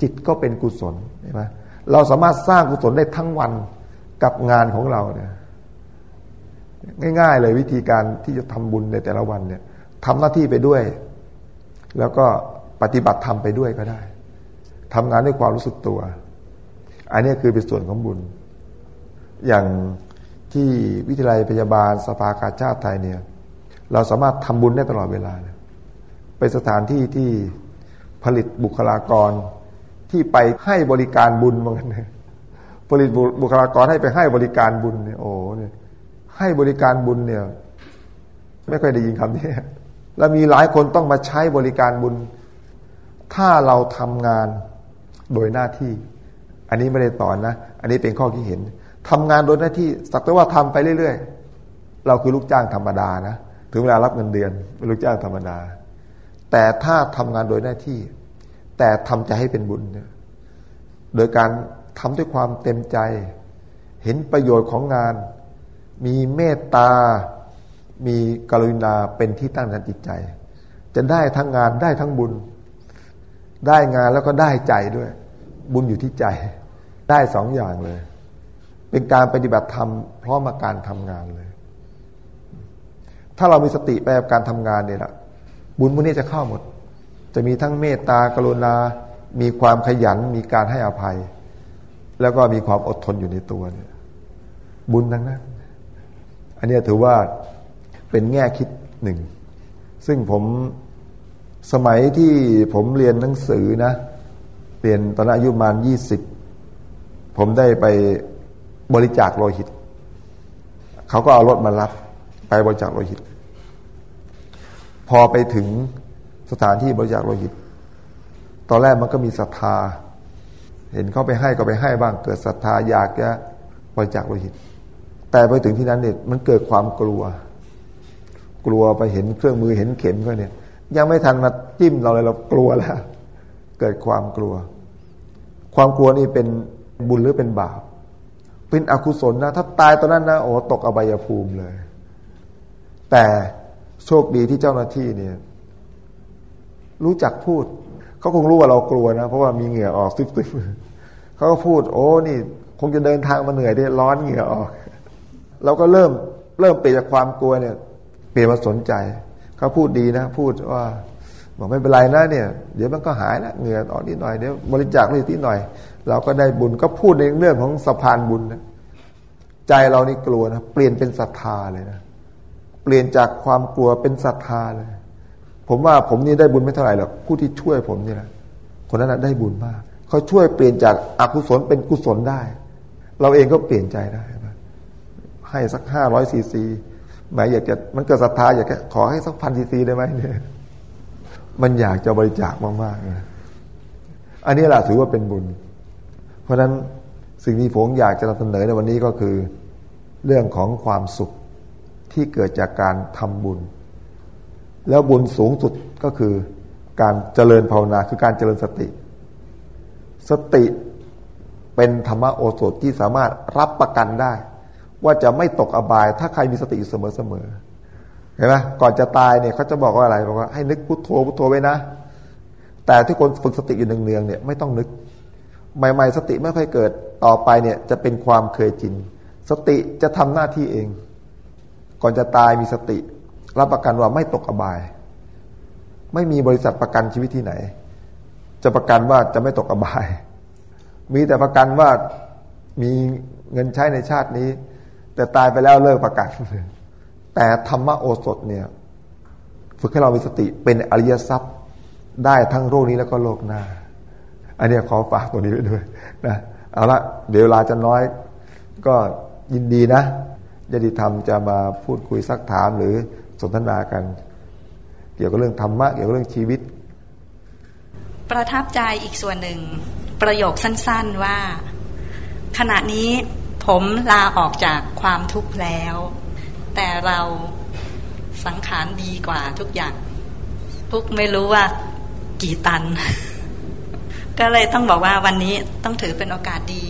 จิตก็เป็นกุศลใช่ไหมเราสามารถสร้างกุศลได้ทั้งวันกับงานของเราเนี่ย ง่าย ๆ เลยวิธีการที่จะทำบุญในแต่ละวันเนี่ยทำหน้าที่ไปด้วย แล้วก็ ปฏิบัติธรรมไปด้วยก็ได้ทำงานด้วยความรู้สึกตัว อันนี้คือเป็นส่วนของบุญ อย่างที่วิทยาลัยพยาบาลสภากาชาติไทยเนี่ย เราสามารถทำบุญได้ตลอดเวลาเป็นสถานที่ที่ผลิตบุคลากรที่ไปให้บริการบุญเหมือนกันผลิตบุคลากรให้ไปให้บริการบุญเนี่ยโอ้เนี่ยให้บริการบุญเนี่ย ไม่ค่อยได้ยินคำนี้แล้วมีหลายคนต้องมาใช้บริการบุญ ถ้าเราทำงานโดยหน้าที่ อันนี้ไม่ได้สอนนะ อันนี้เป็นข้อคิดเห็นทำงานโดยหน้าที่ สักแต่ว่าทำไปเรื่อยๆ เราคือลูกจ้างธรรมดานะ ถึงเวลารับเงินเดือนเป็นลูกจ้างธรรมดา แต่ถ้าทำงานโดยหน้าที่ แต่ทำใจให้เป็นบุญ โดยการทำด้วยความเต็มใจ เห็นประโยชน์ของงาน มีเมตตา มีกรุณาเป็นที่ตั้งทางจิตใจ จะได้ทั้งงานได้ทั้งบุญ ได้งานแล้วก็ได้ใจด้วย บุญอยู่ที่ใจ ได้สองอย่างเลย เป็นการปฏิบัติธรรมพร้อมาการทำงานเลย ถ้าเรามีสติไปกับการทำงานเนี่ยแหละบุญพวกนี้จะเข้าหมด จะมีทั้งเมตตากรุณา มีความขยัน มีการให้อภัย แล้วก็มีความอดทนอยู่ในตัวเนี่ย บุญทั้งนั้น อันนี้ถือว่าเป็นแง่คิดหนึ่ง ซึ่งผม สมัยที่ผมเรียนหนังสือนะเรียนตอนอายุประมาณยี่สิบผมได้ไปบริจาคโลหิต เขาก็เอารถมารับ ไปบริจาคโลหิต พอไปถึงสถานที่บริจาคโลหิต ตอนแรกมันก็มีศรัทธา เห็นเขาไปให้ก็ไปให้บ้าง เกิดศรัทธาอยากจะบริจาคโลหิต แต่ไปถึงที่นั้นเนี่ยมันเกิดความกลัว กลัวไปเห็นเครื่องมือเห็นเข็มก็เนี่ย ยังไม่ทันมาจิ้มเราเลยเรากลัวแล้วเกิดความกลัว ความกลัวนี่เป็นบุญหรือเป็นบาป เป็นอกุศลนะ ถ้าตายตอนนั้นนะโอ้ตกอบายภูมิเลย แต่โชคดีที่เจ้าหน้าที่เนี่ย รู้จักพูด เขาคงรู้ว่าเรากลัวนะ เพราะว่ามีเหงื่อออกซิบๆเขาก็พูด โอ้นี่ คงจะเดินทางมาเหนื่อยได้ร้อนเหงื่อออกเราก็เริ่มเริ่มเปลี่ยนจากความกลัวเนี่ย เปลี่ยนมาสนใจ เขาพูดดีนะ พูดว่า บอกไม่เป็นไรนะเนี่ย เดี๋ยวมันก็หายนะเหงื่อออกนิดหน่อยเดี๋ยวบริจาคนิดหน่อย เราก็ได้บุญก็พูดในเรื่องของสะพานบุญนะใจเรานี่กลัวนะเปลี่ยนเป็นศรัทธาเลยนะเปลี่ยนจากความกลัวเป็นศรัทธาเลย ผมว่าผมนี่ได้บุญไม่เท่าไหร่หรอกผู้ที่ช่วยผมนี่แหละคนนั้นได้บุญมากเขาช่วยเปลี่ยนจากอกุศลเป็นกุศลได้ เราเองก็เปลี่ยนใจได้ให้สักห้าร้อยซีซี หมายอยากจะมันเกิดศรัทธาอยากจะขอให้สักพันซีซีได้ไหมเนี่ยมันอยากจะบริจาคมากๆนะอันนี้แหละถือว่าเป็นบุญ เพราะฉะนั้นสิ่งที่ผมอยากจะนำเสนอในวันนี้ก็คือ เรื่องของความสุขที่เกิดจากการทำบุญ แล้วบุญสูงสุดก็คือการเจริญภาวนาคือการเจริญสติ สติเป็นธรรมโอสถที่สามารถรับประกันได้ ว่าจะไม่ตกอบาย ถ้าใครมีสติอยู่เสมอๆเห็นไหมก่อนจะตายเนี่ยเขาจะบอกว่าอะไรบอกว่าให้นึกพุทโธพุทโธไว้นะ แต่ที่คนฝึกสติอยู่เนืองๆเนี่ยไม่ต้องนึก ใหม่ ๆ สติไม่ค่อยเกิดต่อไปเนี่ยจะเป็นความเคยจิน สติจะทำหน้าที่เอง ก่อนจะตายมีสติ รับประกันว่าไม่ตกอบาย ไม่มีบริษัทประกันชีวิตที่ไหน จะประกันว่าจะไม่ตกอบาย มีแต่ประกันว่ามีเงินใช้ในชาตินี้ แต่ตายไปแล้วเลิกประกันแต่ธรรมโอสถเนี่ย ฝึกให้เรามีสติเป็นอริยทรัพย์ได้ทั้งโลกนี้แล้วก็โลกหน้า อันนี้ขอฝากตัวนี้ไว้ด้วยนะเอาละเดี๋ยวเวลาจะน้อย ก็ยินดีนะญาติธรรมจะมาพูดคุยซักถามหรือสนทนากัน เกี่ยวกับเรื่องธรรมะเกี่ยวกับเรื่องชีวิต ประทับใจอีกส่วนหนึ่ง ประโยคสั้น ๆว่า ขณะนี้ ผมลาออกจากความทุกข์แล้ว แต่เราสังขารดีกว่าทุกอย่าง ทุกไม่รู้ว่ากี่ตัน ก็เลยต้องบอกว่าวันนี้ต้องถือเป็นโอกาสดี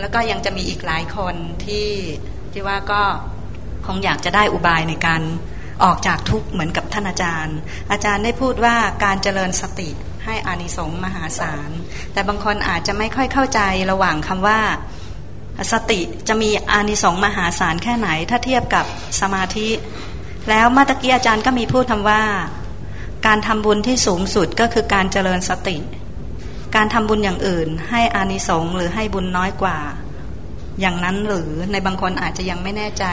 แล้วก็ยังจะมีอีกหลายคนที่ที่ว่าก็คงอยากจะได้อุบายในการออกจากทุกข์เหมือนกับท่านอาจารย์ อาจารย์ได้พูดว่าการเจริญสติให้อานิสงส์มหาศาล แต่บางคนอาจจะไม่ค่อยเข้าใจระหว่างคำว่า สติจะมีอานิสงส์มหาศาลแค่ไหน ถ้าเทียบกับสมาธิ แล้วมาตะกี้อาจารย์ก็มีพูดคำว่า การทำบุญที่สูงสุดก็คือการเจริญสติ การทำบุญอย่างอื่น ให้อานิสงส์หรือให้บุญน้อยกว่า อย่างนั้นหรือในบางคนอาจจะยังไม่แน่ใจ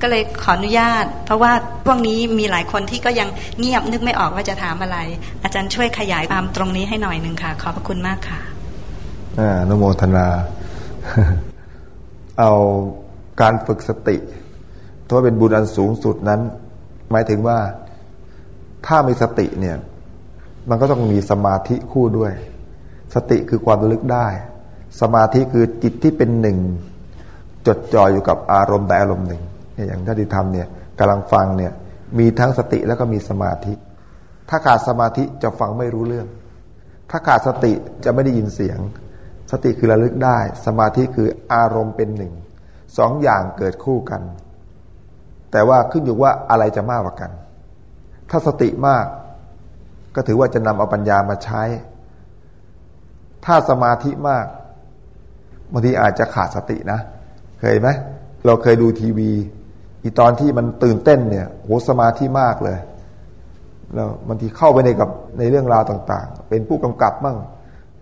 ก็เลยขออนุญาต เพราะว่าพวกนี้มีหลายคนที่ก็ยังเงียบนึกไม่ออกว่าจะถามอะไร อาจารย์ช่วยขยายความตรงนี้ให้หน่อยหนึ่งค่ะ ขอบพระคุณมากค่ะอ่านโมทนา เอาการฝึกสติถือว่าเป็นบุญอันสูงสุดนั้น หมายถึงว่าถ้ามีสติเนี่ย มันก็ต้องมีสมาธิคู่ด้วย สติคือความระลึกได้ สมาธิคือจิตที่เป็นหนึ่ง จดจ่ออยู่กับอารมณ์แต่อารมณ์หนึ่งอย่างท่านที่ทำเนี่ยกำลังฟังเนี่ยมีทั้งสติแล้วก็มีสมาธิ ถ้าขาดสมาธิจะฟังไม่รู้เรื่อง ถ้าขาดสติจะไม่ได้ยินเสียง สติคือระลึกได้ สมาธิคืออารมณ์เป็นหนึ่งสองอย่างเกิดคู่กัน แต่ว่าขึ้นอยู่ว่าอะไรจะมากกว่ากัน ถ้าสติมาก ก็ถือว่าจะนำเอาปัญญามาใช้ ถ้าสมาธิมากบางทีอาจจะขาดสตินะ เคยไหมเราเคยดูทีวี อีตอนที่มันตื่นเต้นเนี่ยโหสมาธิมากเลยแล้วบางทีเข้าไปในกับในเรื่องราวต่าง ๆ เป็นผู้กำกับบ้าง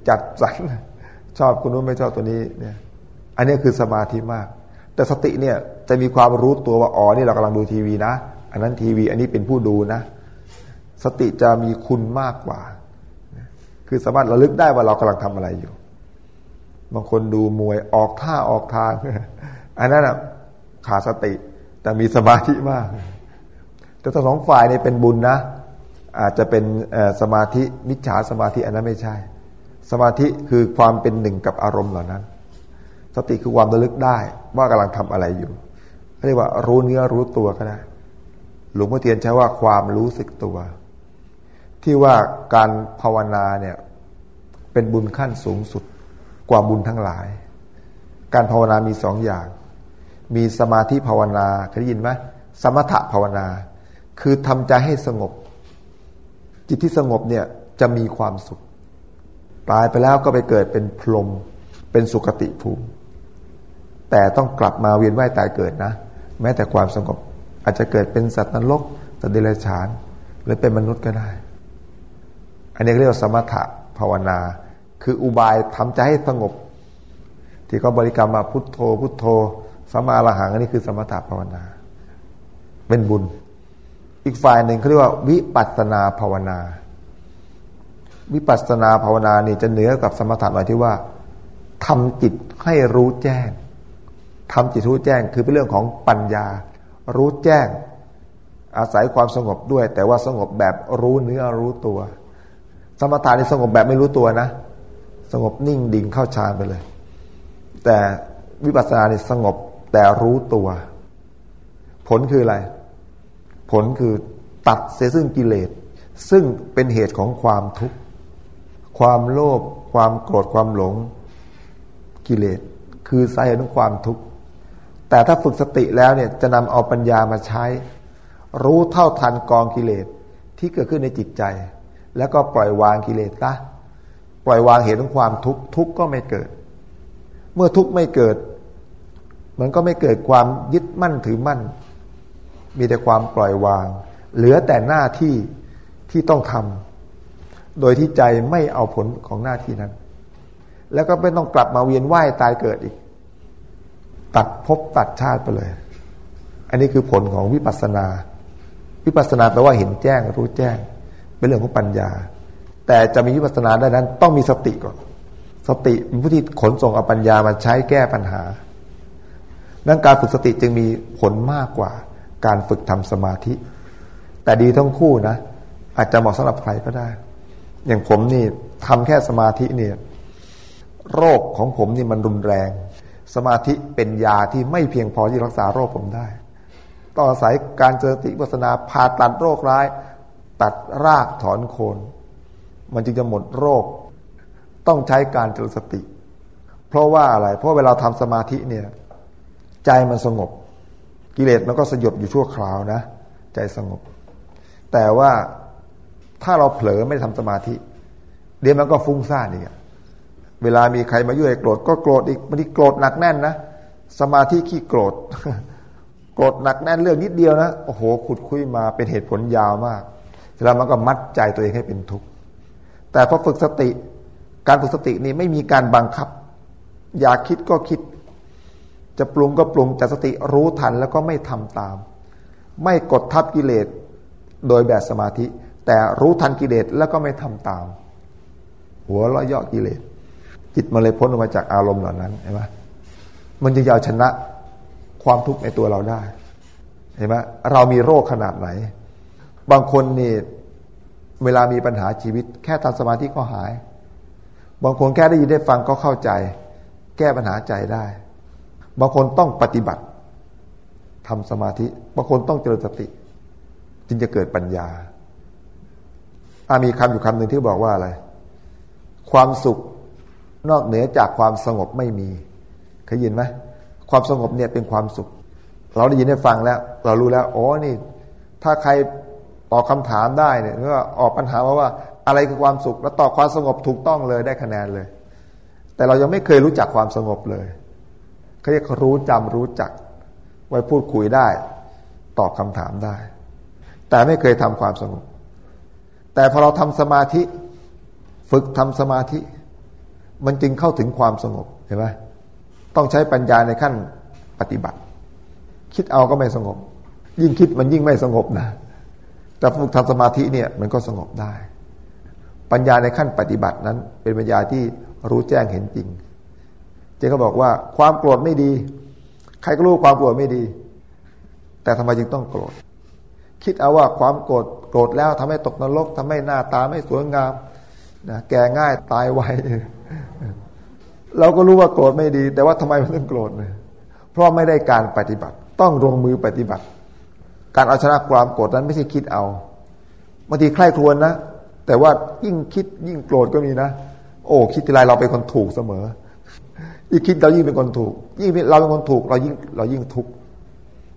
จัดสรร ชอบคนนู้นไม่ชอบตัวนี้เนี่ย อันนี้คือสมาธิมาก แต่สติเนี่ยจะมีความรู้ตัวว่าอ๋อนี่เรากำลังดูทีวีนะ อันนั้นทีวี อันนี้เป็นผู้ดูนะ สติจะมีคุณมากกว่า คือสามารถระลึกได้ว่าเรากำลังทำอะไรอยู่ บางคนดูมวยออกท่าออกทาง อันนั้นขาดสติ แต่มีสมาธิมาก แต่ทั้งสองฝ่ายเนี่ยเป็นบุญนะอาจจะเป็นสมาธิมิจฉาสมาธิอันนั้นไม่ใช่ สมาธิคือความเป็นหนึ่งกับอารมณ์เหล่านั้น สติคือความระลึกได้ว่ากำลังทำอะไรอยู่เรียกว่ารู้เนื้อรู้ตัวก็ได้หลวงพ่อเทียนใช้ว่าความรู้สึกตัว ที่ว่าการภาวนาเนี่ยเป็นบุญขั้นสูงสุดกว่าบุญทั้งหลาย การภาวนามีสองอย่าง มีสมาธิภาวนาเคยได้ยินไหมสมถะภาวนา คือทำใจให้สงบ จิตที่สงบเนี่ยจะมีความสุข ตายไปแล้วก็ไปเกิดเป็นพรหมเป็นสุคติภูมิ แต่ต้องกลับมาเวียนว่ายตายเกิดนะ แม้แต่ความสงบ อาจจะเกิดเป็นสัตว์นรกสัตว์เดรัจฉาน หรือเป็นมนุษย์ก็ได้ อันนี้เรียกว่าสมถะภาวนา คืออุบายทำใจให้สงบ ที่เขาบริกรรมมาพุทโธ พุทโธสมาละหังอันนี้คือสมถะภาวนา เป็นบุญ อีกฝ่ายหนึ่งเขาเรียกว่าวิปัสนาภาวนา วิปัสนาภาวนานี่จะเหนือกับสมถะหน่อยที่ว่าทำจิตให้รู้แจ้งทำจิตรู้แจ้งคือเป็นเรื่องของปัญญา รู้แจ้ง อาศัยความสงบด้วย แต่ว่าสงบแบบรู้เนื้อรู้ตัว สมถะนี่สงบแบบไม่รู้ตัวนะ สงบนิ่งดิ่งเข้าฌานไปเลย แต่วิปัสสนาเนี่สงบแต่รู้ตัว ผลคืออะไร ผลคือตัดเสียซึ่งกิเลสซึ่งเป็นเหตุของความทุกข์ ความโลภความโกรธความหลงกิเลส คือสาเหตุของความทุกข์แต่ถ้าฝึกสติแล้วเนี่ยจะนำเอาปัญญามาใช้ รู้เท่าทันกองกิเลสที่เกิดขึ้นในจิตใจ แล้วก็ปล่อยวางกิเลสซะปล่อยวางเหตุของความทุกข์ทุกข์ก็ไม่เกิด เมื่อทุกข์ไม่เกิด มันก็ไม่เกิดความยึดมั่นถือมั่น มีแต่ความปล่อยวาง เหลือแต่หน้าที่ที่ต้องทำ โดยที่ใจไม่เอาผลของหน้าที่นั้น แล้วก็ไม่ต้องกลับมาเวียนว่ายตายเกิดอีก ตัดภพตัดชาติไปเลย อันนี้คือผลของวิปัสสนา วิปัสสนาแปลว่าเห็นแจ้งรู้แจ้ง เป็นเรื่องของปัญญา แต่จะมีวิปัสสนาได้นั้น ต้องมีสติก่อน สติเป็นผู้ที่ขนส่งเอาปัญญามาใช้แก้ปัญหาดังการฝึกสติจึงมีผลมากกว่า การฝึกทำสมาธิ แต่ดีทั้งคู่นะ อาจจะเหมาะสำหรับใครก็ได้ อย่างผมนี่ทำแค่สมาธิเนี่ยโรคของผมนี่มันรุนแรง สมาธิเป็นยาที่ไม่เพียงพอที่รักษาโรคผมได้ ต้องอาศัยการเจริญติปัสนาผ่าตัดโรคร้าย ตัดรากถอนโคน มันจึงจะหมดโรค ต้องใช้การเจริญสติ เพราะว่าอะไร เพราะเวลาทำสมาธิเนี่ย ใจมันสงบ กิเลสมันก็สยบอยู่ชั่วคราวนะ ใจสงบ แต่ว่า ถ้าเราเผลอไม่ทำสมาธิ เดี๋ยวมันก็ฟุ้งซ่านอีกเวลามีใครมายุ่ยโกรธก็โกรธอีกบางทีโกรธหนักแน่นนะสมาธิขี้โกรธโกรธหนักแน่นเรื่องนิดเดียวนะโอ้โหขุดคุยมาเป็นเหตุผลยาวมากแล้วมันก็มัดใจตัวเองให้เป็นทุกข์แต่พอฝึกสติการฝึกสตินี่ไม่มีการบังคับ อยากคิดก็คิด จะปรุงก็ปรุงจัสติรู้ทันแล้วก็ไม่ทำตาม ไม่กดทับกิเลสโดยแบบสมาธิ แต่รู้ทันกิเลสแล้วก็ไม่ทำตาม หัวเราะเยาะกิเลสจิตมันเลยพ้นออกมาจากอารมณ์เหล่านั้นเห็นไหมมันจะยาวชนะความทุกข์ในตัวเราได้เห็นไหมเรามีโรคขนาดไหน บางคนนี่เวลามีปัญหาชีวิต แค่ทำสมาธิก็หาย บางคนแค่ได้ยินได้ฟังก็เข้าใจ แก้ปัญหาใจได้ บางคนต้องปฏิบัติทำสมาธิ บางคนต้องเจริญสติ จึงจะเกิดปัญญาอา มีคำอยู่คำหนึ่งที่บอกว่าอะไร ความสุขนอกเหนือจากความสงบไม่มีเคยยินไหมความสงบเนี่ยเป็นความสุข เราได้ยินได้ฟังแล้ว เรารู้แล้วโอ้นี่ ถ้าใครตอบคาถามได้เนี่ยก็ออกปัญหาว่าว่า อะไรคือความสุข แล้วตอบความสงบถูกต้องเลยได้คะแนนเลย แต่เรายังไม่เคยรู้จักความสงบเลยเขาเรียกรู้จำรู้จัก ไว้พูดคุยได้ ตอบคำถามได้ แต่ไม่เคยทำความสงบ แต่พอเราทำสมาธิ ฝึกทำสมาธิ มันจึงเข้าถึงความสงบเห็นไหมต้องใช้ปัญญาในขั้นปฏิบัติ คิดเอาก็ไม่สงบ ยิ่งคิดมันยิ่งไม่สงบนะแต่ฝึกทำสมาธิเนี่ยมันก็สงบได้ ปัญญาในขั้นปฏิบัตินั้น เป็นปัญญาที่รู้แจ้งเห็นจริง เจ๊ก็บอกว่าความโกรธไม่ดี ใครก็รู้ความโกรธไม่ดี แต่ทำไมจึงต้องโกรธ คิดเอาว่าความโกรธโกรธแล้วทำให้ตกนรกทำให้หน้าตาไม่สวยงามนะแก่ง่ายตายไวเราก็รู้ว่าโกรธไม่ดี แต่ว่าทำไมมันต้องโกรธเนี่ยเพราะไม่ได้การปฏิบัติ ต้องลงมือปฏิบัติ การเอาชนะความโกรธนั้นไม่ใช่คิดเอาบางทีใคร่ครวญนะแต่ว่ายิ่งคิดยิ่งโกรธก็มีนะ โอ้คิดทีไรเราเป็นคนถูกเสมอ ยิ่งคิดเรายิ่งเป็นคนถูก ยิ่งเราเป็นคนถูก เรายิ่งเรายิ่งทุกข์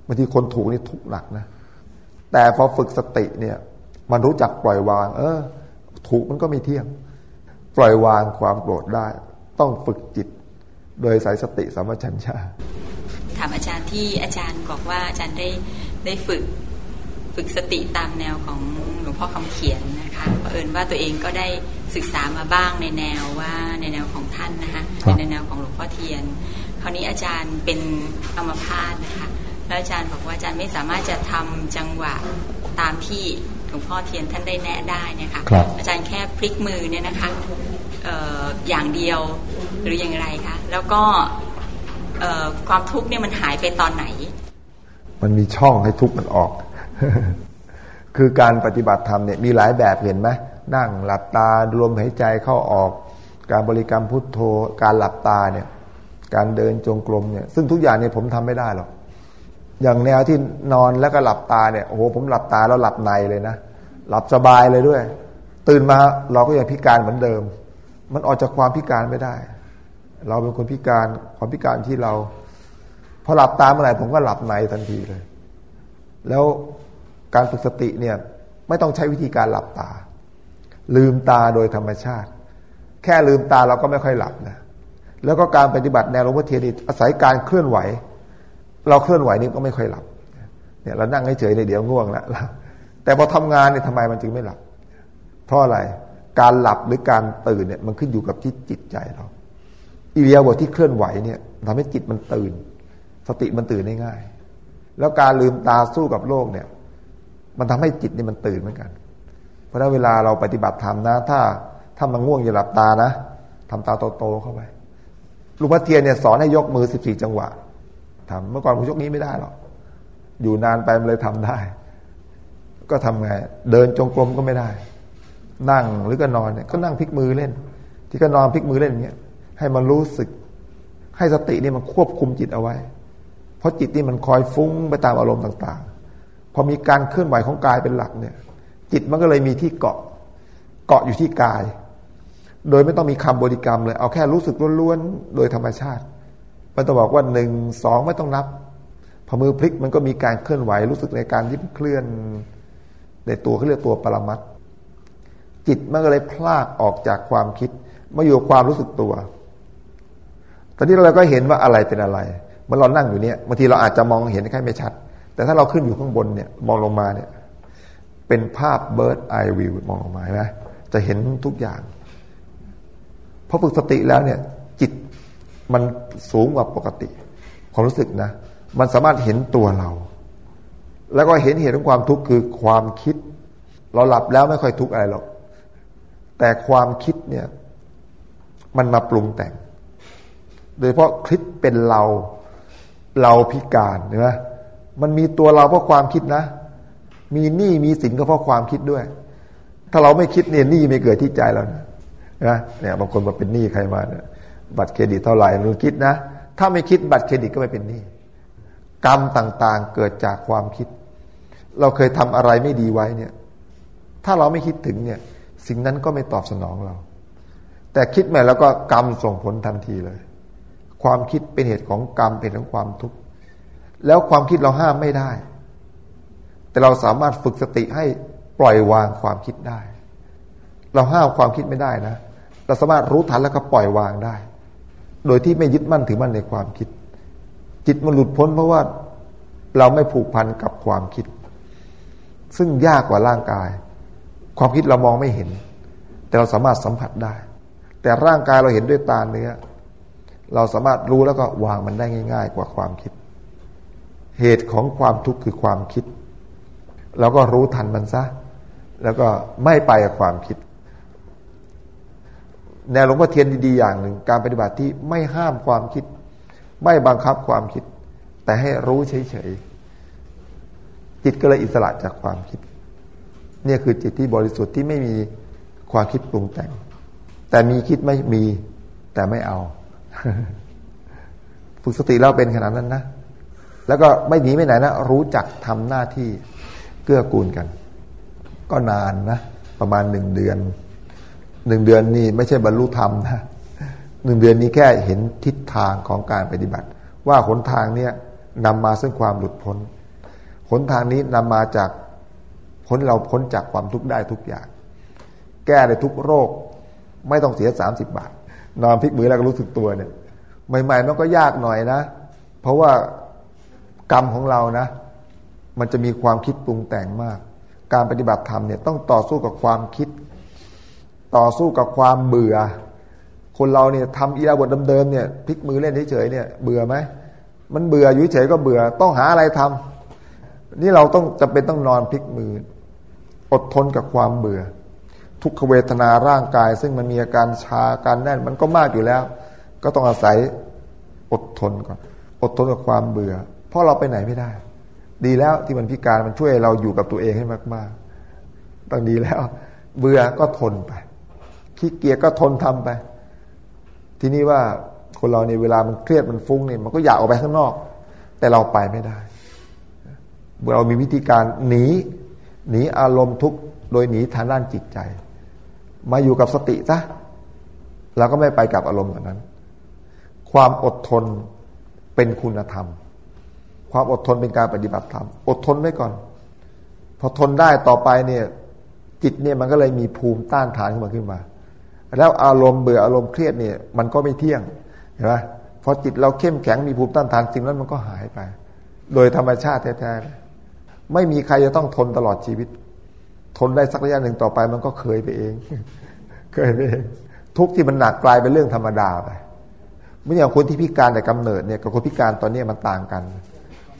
บางทีคนถูกนี่ทุกข์หนักนะ แต่พอฝึกสติเนี่ย มันรู้จักปล่อยวาง เออ ถูกมันก็ไม่เที่ยง ปล่อยวางความโกรธได้ ต้องฝึกจิต โดยสายสติสัมปชัญญะถามอาจารย์ที่อาจารย์บอกว่าอาจารย์ได้ได้ฝึกฝึกสติตามแนวของหลวงพ่อคำเขียนนะคะเอิญว่าตัวเองก็ได้ศึกษามาบ้างในแนวว่าในแนวของท่านนะคะในแนวของหลวงพ่อเทียน คราวนี้อาจารย์เป็นอัมพาตนะคะ แล้วอาจารย์บอกว่าอาจารย์ไม่สามารถจะทำจังหวะตามที่หลวงพ่อเทียนท่านได้แนะได้เนี่ยค่ะอาจารย์แค่พลิกมือเนี่ยนะคะอย่างเดียวหรืออย่างไรคะแล้วก็ความทุกข์เนี่ยมันหายไปตอนไหน มันมีช่องให้ทุกข์มันออก คือการปฏิบัติธรรมเนี่ยมีหลายแบบเห็นไหมนั่งหลับตาลมหายใจเข้าออก การบริกรรมพุทโธ การหลับตาเนี่ย การเดินจงกรมเนี่ย ซึ่งทุกอย่างเนี่ยผมทำไม่ได้หรอก อย่างแนวที่นอนแล้วก็หลับตาเนี่ยโอ้โหผมหลับตาแล้วหลับในเลยนะหลับสบายเลยด้วย ตื่นมาเราก็ยังพิการเหมือนเดิม มันออกจากความพิการไม่ได้ เราเป็นคนพิการความพิการที่เราพอหลับตาเมื่อไหร่ผมก็หลับในทันทีเลย แล้วการฝึกสติเนี่ยไม่ต้องใช้วิธีการหลับตา ลืมตาโดยธรรมชาติ แค่ลืมตาเราก็ไม่ค่อยหลับนะแล้วก็การปฏิบัติแนวหลวงพ่อเทียนอาศัยการเคลื่อนไหว เราเคลื่อนไหวนี่ก็ไม่ค่อยหลับเนี่ยเรานั่งให้เฉยในเดี๋ยวง่วงแล้วแต่พอทำงานเนี่ยทำไมมันจึงไม่หลับ เพราะอะไรการหลับหรือการตื่นเนี่ยมันขึ้นอยู่กับที่จิตใจเราอิเลียบทที่เคลื่อนไหวเนี่ยทำให้จิตมันตื่น สติมันตื่นได้ง่าย แล้วการลืมตาสู้กับโลกเนี่ย มันทำให้จิตนี่มันตื่นเหมือนกัน เพราะนั้นเวลาเราปฏิบัติธรรมนะ ถ้าถ้ามันง่วงอย่าหลับตานะทำตาโตๆเข้าไปลุงพ่อเทียนเนี่ยสอนให้ยกมือสิบสี่จังหวะ ทำเมื่อก่อนผมยกนี้ไม่ได้หรอกอยู่นานไปมันเลยทำได้ ก็ทำไง เดินจงกรมก็ไม่ได้ นั่งหรือก็นอนเนี่ยก็นั่งพลิกมือเล่น ที่ก็นอนพลิกมือเล่นอย่างเงี้ยให้มันรู้สึก ให้สตินี่มันควบคุมจิตเอาไว้ เพราะจิตนี่มันคอยฟุ้งไปตามอารมณ์ต่างๆ พอมีการเคลื่อนไหวของกายเป็นหลักเนี่ย จิตมันก็เลยมีที่เกาะ เกาะอยู่ที่กาย โดยไม่ต้องมีคำบริกรรมเลย เอาแค่รู้สึกล้วนๆโดยธรรมชาติ มันต้องบอกว่าหนึ่งสองไม่ต้องนับพอมือพลิกมันก็มีการเคลื่อนไหวรู้สึกในการที่เคลื่อนในตัวเขาเรียกตัวปรมัตจิตมันก็เลยพลากออกจากความคิดมาอยู่ความรู้สึกตัว ตอนนี้เราก็เห็นว่าอะไรเป็นอะไรเมื่อเรานั่งอยู่เนี่ยบางทีเราอาจจะมองเห็นแค่ไม่ชัด แต่ถ้าเราขึ้นอยู่ข้างบนเนี่ยมองลงมาเนี่ย เป็นภาพเบิร์ดไอวิวมองลงมาไหมจะเห็นทุกอย่างพอฝึกสติแล้วเนี่ย มันสูงกว่าปกติความรู้สึกนะ มันสามารถเห็นตัวเรา แล้วก็เห็นเหตุของความทุกข์คือความคิด เราหลับแล้วไม่ค่อยทุกข์อะไรหรอกแต่ความคิดเนี่ย มันมาปรุงแต่ง โดยเฉพาะคิดเป็นเราเราพิการเห็นไหมมันมีตัวเราเพราะความคิดนะ มีหนี้มีสินก็เพราะความคิดด้วย ถ้าเราไม่คิดเนี่ยหนี้ไม่เกิดที่ใจเรานะนะเนี่ยบางคนมาเป็นหนี้ใครมาเนี่ย บัตรเครดิตเท่าไหร่มึงคิดนะ ถ้าไม่คิดบัตรเครดิตก็ไม่เป็นหนี้กรรมต่างๆเกิดจากความคิด เราเคยทำอะไรไม่ดีไว้เนี่ย ถ้าเราไม่คิดถึงเนี่ย สิ่งนั้นก็ไม่ตอบสนองเรา แต่คิดใหม่แล้วก็กรรมส่งผลทันทีเลย ความคิดเป็นเหตุของกรรมเป็นของความทุกข์แล้วความคิดเราห้ามไม่ได้ แต่เราสามารถฝึกสติให้ปล่อยวางความคิดได้ เราห้ามความคิดไม่ได้นะ เราสามารถรู้ทันแล้วก็ปล่อยวางได้ โดยที่ไม่ยึดมั่นถือมั่นในความคิด จิตมันหลุดพ้นเพราะว่าเราไม่ผูกพันกับความคิด ซึ่งยากกว่าร่างกาย ความคิดเรามองไม่เห็น แต่เราสามารถสัมผัสได้ แต่ร่างกายเราเห็นด้วยตาเนื้อ เราสามารถรู้แล้วก็วางมันได้ง่าย ๆ กว่าความคิด เหตุของความทุกข์คือความคิดเราก็รู้ทันมันซะ แล้วก็ไม่ไปกับความคิด แนวหลวงพ่อเทียนดีๆอย่างหนึ่ง การปฏิบัติที่ไม่ห้ามความคิด ไม่บังคับความคิด แต่ให้รู้เฉยๆจิตก็เลยอิสระจากความคิด เนี่ยคือจิตที่บริสุทธิ์ที่ไม่มีความคิดปรุงแต่ง แต่มีคิดไม่มี แต่ไม่เอาฝึกสติเราเป็นขนาดนั้นนะแล้วก็ไม่หนีไม่ไหนนะรู้จักทำหน้าที่เกื้อกูลกัน ก็นานนะ ประมาณหนึ่งเดือน หนึ่งเดือนนี่ไม่ใช่บรรลุธรรมนะหนึ่งเดือนนี้แค่เห็นทิศทางของการปฏิบัติ ว่าหนทางเนี้ยนำมาซึ่งความหลุดพ้นหนทางนี้นำมาจากพ้นเราพ้นจากความทุกข์ได้ทุกอย่าง แก้ได้ทุกโรค ไม่ต้องเสียสามสิบบาท นอนพลิกมือแล้วก็รู้สึกตัวเนี่ยใหม่ๆมันก็ยากหน่อยนะ เพราะว่ากรรมของเรานะ มันจะมีความคิดปรุงแต่งมาก การปฏิบัติธรรมเนี่ยต้องต่อสู้กับความคิด ต่อสู้กับความเบื่อ คนเราเนี่ยทำอีลาบทเดิมๆเนี่ยพลิกมือเล่นเฉยๆเนี่ยเบื่อไหมมันเบื่ออยู่เฉยก็เบื่อ ต้องหาอะไรทำนี่เราต้องจะเป็นต้องนอนพลิกมือ อดทนกับความเบื่อ ทุกขเวทนาร่างกาย ซึ่งมันมีอาการชาการแน่น มันก็มากอยู่แล้ว ก็ต้องอาศัยอดทนก่อนอดทนกับความเบื่อ เพราะเราไปไหนไม่ได้ ดีแล้วที่มันพิการมันช่วยเราอยู่กับตัวเองให้มากๆต้องดีแล้ว เบื่อก็ทนไป ขี้เกียจก็ทนทำไป ทีนี้ว่าคนเราในเวลามันเครียดมันฟุ้งเนี่ยมันก็อยากออกไปข้างนอก แต่เราไปไม่ได้ เรามีวิธีการหนี หนีอารมณ์ทุกข์โดยหนีทางด้านจิตใจ มาอยู่กับสติซะเราก็ไม่ไปกับอารมณ์แบบนั้น ความอดทนเป็นคุณธรรม ความอดทนเป็นการปฏิบัติธรรม อดทนไว้ก่อน พอทนได้ต่อไปเนี่ย จิตเนี่ยมันก็เลยมีภูมิต้านทานขึ้นมาขึ้นมา แล้วอารมณ์เบื่ออารมณ์เครียดเนี่ย มันก็ไม่เที่ยงเห็นไหมพอจิตเราเข้มแข็งมีภูมิต้านทานสิ่งนั้นมันก็หายไป โดยธรรมชาติแท้ๆไม่มีใครจะต้องทนตลอดชีวิต ทนได้สักระยะหนึ่งต่อไป มันก็เคยไปเอง เคยไปเองทุกที่มันหนักกลายเป็นเรื่องธรรมดาไปเมื่อย่างคนที่พิการแต่กำเนิดเนี่ยกับคนพิการตอนนี้มันต่างกัน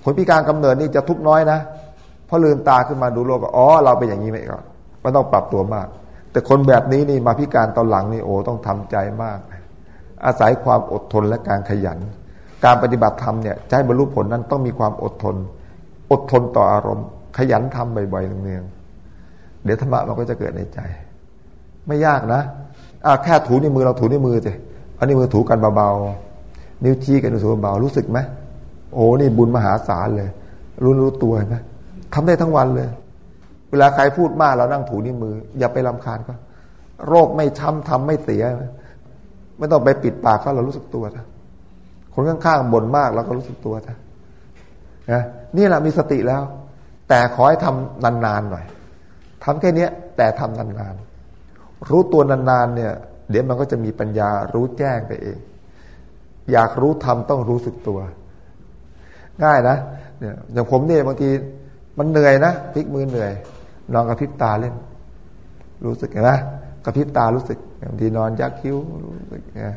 คนพิการกำเนิดนี่จะทุกน้อยนะพอลืมตาขึ้นมาดูโลกอ๋อเราเป็นอย่างนี้ไหมก่อนมันต้องปรับตัวมาก แต่คนแบบนี้นี่มาพิการตอนหลังนี่โอ้ต้องทำใจมาก อาศัยความอดทนและการขยัน การปฏิบัติธรรมเนี่ยใจบรรลุผลนั้นต้องมีความอดทน อดทนต่ออารมณ์ ขยันทำบ่อยๆเนืองๆเดี๋ยวธรรมะมันก็จะเกิดในใจ ไม่ยากนะอ่าแค่ถูในมือเราถูในมือสิอันนี้มือถูกันเบาๆนิ้วชี้กันนิ้วถูเบารู้สึกไหมโอ้นี่บุญมหาศาลเลย รู้รู้ตัวนะทำได้ทั้งวันเลย เวลาใครพูดมากเรานั่งถูนี่มือ อย่าไปลำคาญก็โรคไม่ช้ำทำไม่เสียไม่ต้องไปปิดปากเขาเรารู้สึกตัวนะคนข้างๆบ่นมากเราก็รู้สึกตัวนะนะนี่แหละมีสติแล้ว แต่ขอให้ทำนานๆหน่อยทำแค่นี้แต่ทำนานๆรู้ตัวนานๆเนี่ย เดี๋ยวมันก็จะมีปัญญารู้แจ้งไปเอง อยากรู้ทำต้องรู้สึกตัว ง่ายนะเนี่ยอย่างผมเนี่ยบางทีมันเหนื่อยนะพลิกมือเหนื่อย นอนกระพริบตาเล่น รู้สึกเห็นไหมกระพริบตารู้สึกบางทีนอนยักคิ้วรู้สึกไง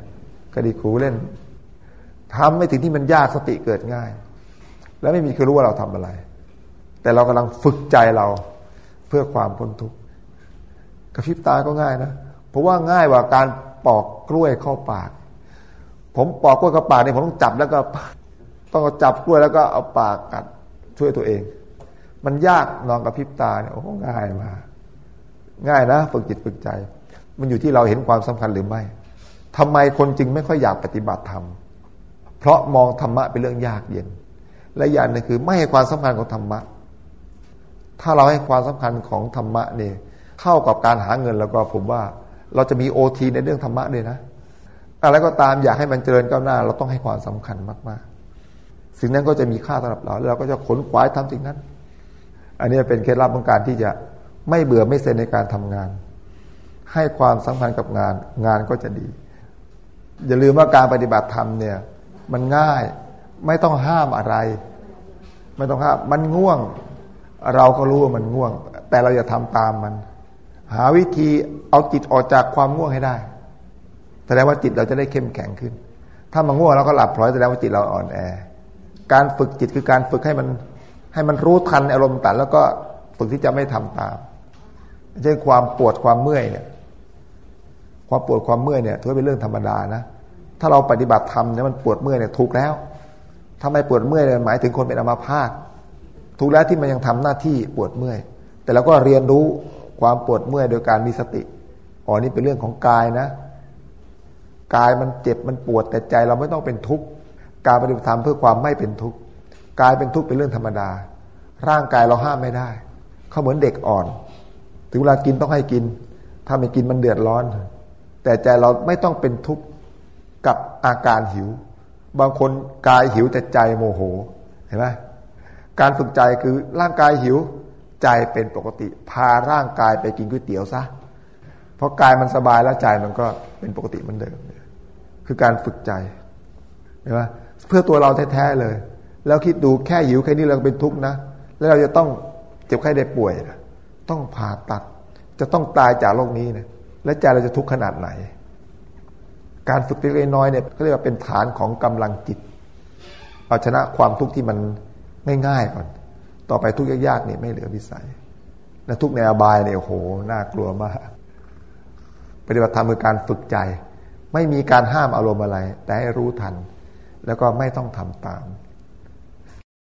กระดิกหูเล่นทำไม่ถึงที่มันยากสติเกิดง่าย แล้วไม่มีใครรู้ว่าเราทำอะไร แต่เรากำลังฝึกใจเราเพื่อความพ้นทุกข์กระพริบตาก็ง่ายนะเพราะว่าง่ายกว่าการปอกกล้วยเข้าปาก ผมปอกกล้วยเข้าปากเนี่ยผมต้องจับแล้วก็ต้องจับกล้วยแล้วก็เอาปากกัดช่วยตัวเอง มันยากนอนกับพิบตาเนี่ยโอ้ง่ายมา ง่ายนะฝึกจิตฝึกใจ มันอยู่ที่เราเห็นความสำคัญหรือไม่ทำไมคนจึงไม่ค่อยอยากปฏิบัติธรรมเพราะมองธรรมะเป็นเรื่องยากเย็น และอย่างนึงคือไม่ให้ความสำคัญของธรรมะ ถ้าเราให้ความสำคัญของธรรมะเนี่ยเข้ากับการหาเงินแล้วก็ผมว่า เราจะมีโอทีในเรื่องธรรมะเลยนะอะไรก็ตามอยากให้มันเจริญก้าวหน้า เราต้องให้ความสำคัญมาก ๆ สิ่งนั้นก็จะมีค่าสำหรับเราแล้วเราก็จะขนขวายทำสิ่งนั้น อันนี้เป็นเคล็ดลับของการที่จะไม่เบื่อไม่เซ็นในการทำงาน ให้ความสำคัญกับงานงานก็จะดี อย่าลืมว่าการปฏิบัติธรรมเนี่ย มันง่ายไม่ต้องห้ามอะไร ไม่ต้องห้ามมันง่วง เราก็รู้ว่ามันง่วง แต่เราอย่าทำตามมัน หาวิธีเอาจิตออกจากความง่วงให้ได้แสดงว่าจิตเราจะได้เข้มแข็งขึ้น ถ้ามันง่วงเราก็หลับพลอยแสดงว่าจิตเราอ่อนแอ การฝึกจิตคือการฝึกให้มัน ให้มันรู้ทันอารมณ์ตัดแล้วก็ฝึกที่จะไม่ทำตามเช่ความปวดความเมื่อยเนี่ย ความปวดความเมื่อยเนี่ยถือเป็นเรื่องธรรมดานะถ้าเราปฏิบัติธรรมเนี่ยมันปวดเมื่อยเนี่ยถูกแล้วทำไมปวดเมื่อยเนี่ยหมายถึงคนเป็นอัมาพาตถูกแล้วที่มันยังทำหน้าที่ปวดเมื่อย แต่เราก็เรียนรู้ความปวดเมื่อยโดยการมีสติอ๋อนี่เป็นเรื่องของกายนะกายมันเจ็บมันปวดแต่ใจเราไม่ต้องเป็นทุกข์การปฏิบัติธรรมเพื่อความไม่เป็นทุกข์ กายเป็นทุกข์เป็นเรื่องธรรมดา ร่างกายเราห้ามไม่ได้ เขาเหมือนเด็กอ่อน ถึงเวลากินต้องให้กิน ถ้าไม่กินมันเดือดร้อน แต่ใจเราไม่ต้องเป็นทุกข์กับอาการหิว บางคนกายหิวแต่ใจโมโห เห็นไหมการฝึกใจคือร่างกายหิว ใจเป็นปกติ พาร่างกายไปกินก๋วยเตี๋ยวซะ เพราะกายมันสบายแล้วใจมันก็เป็นปกติเหมือนเดิม คือการฝึกใจ เห็นไหมเพื่อตัวเราแท้ๆเลย แล้วคิดดูแค่หิวแค่นี้เราเป็นทุกข์นะ แล้วเราจะต้องเจ็บไข้ได้ป่วยนะต้องผ่าตัด จะต้องตายจากโลกนี้นะและใจเราจะทุกข์ขนาดไหน การฝึกเล็กน้อยเนี่ยเขาเรียกว่าเป็นฐานของกำลังจิตเอาชนะความทุกข์ที่มันง่ายๆก่อน ต่อไปทุกข์ยากๆเนี่ยไม่เหลือวิสัยและทุกข์ในอบายเนี่ยโหน่ากลัวมากปฏิบัติธรรมคือการฝึกใจ ไม่มีการห้ามอารมณ์อะไร แต่ให้รู้ทัน แล้วก็ไม่ต้องทำตาม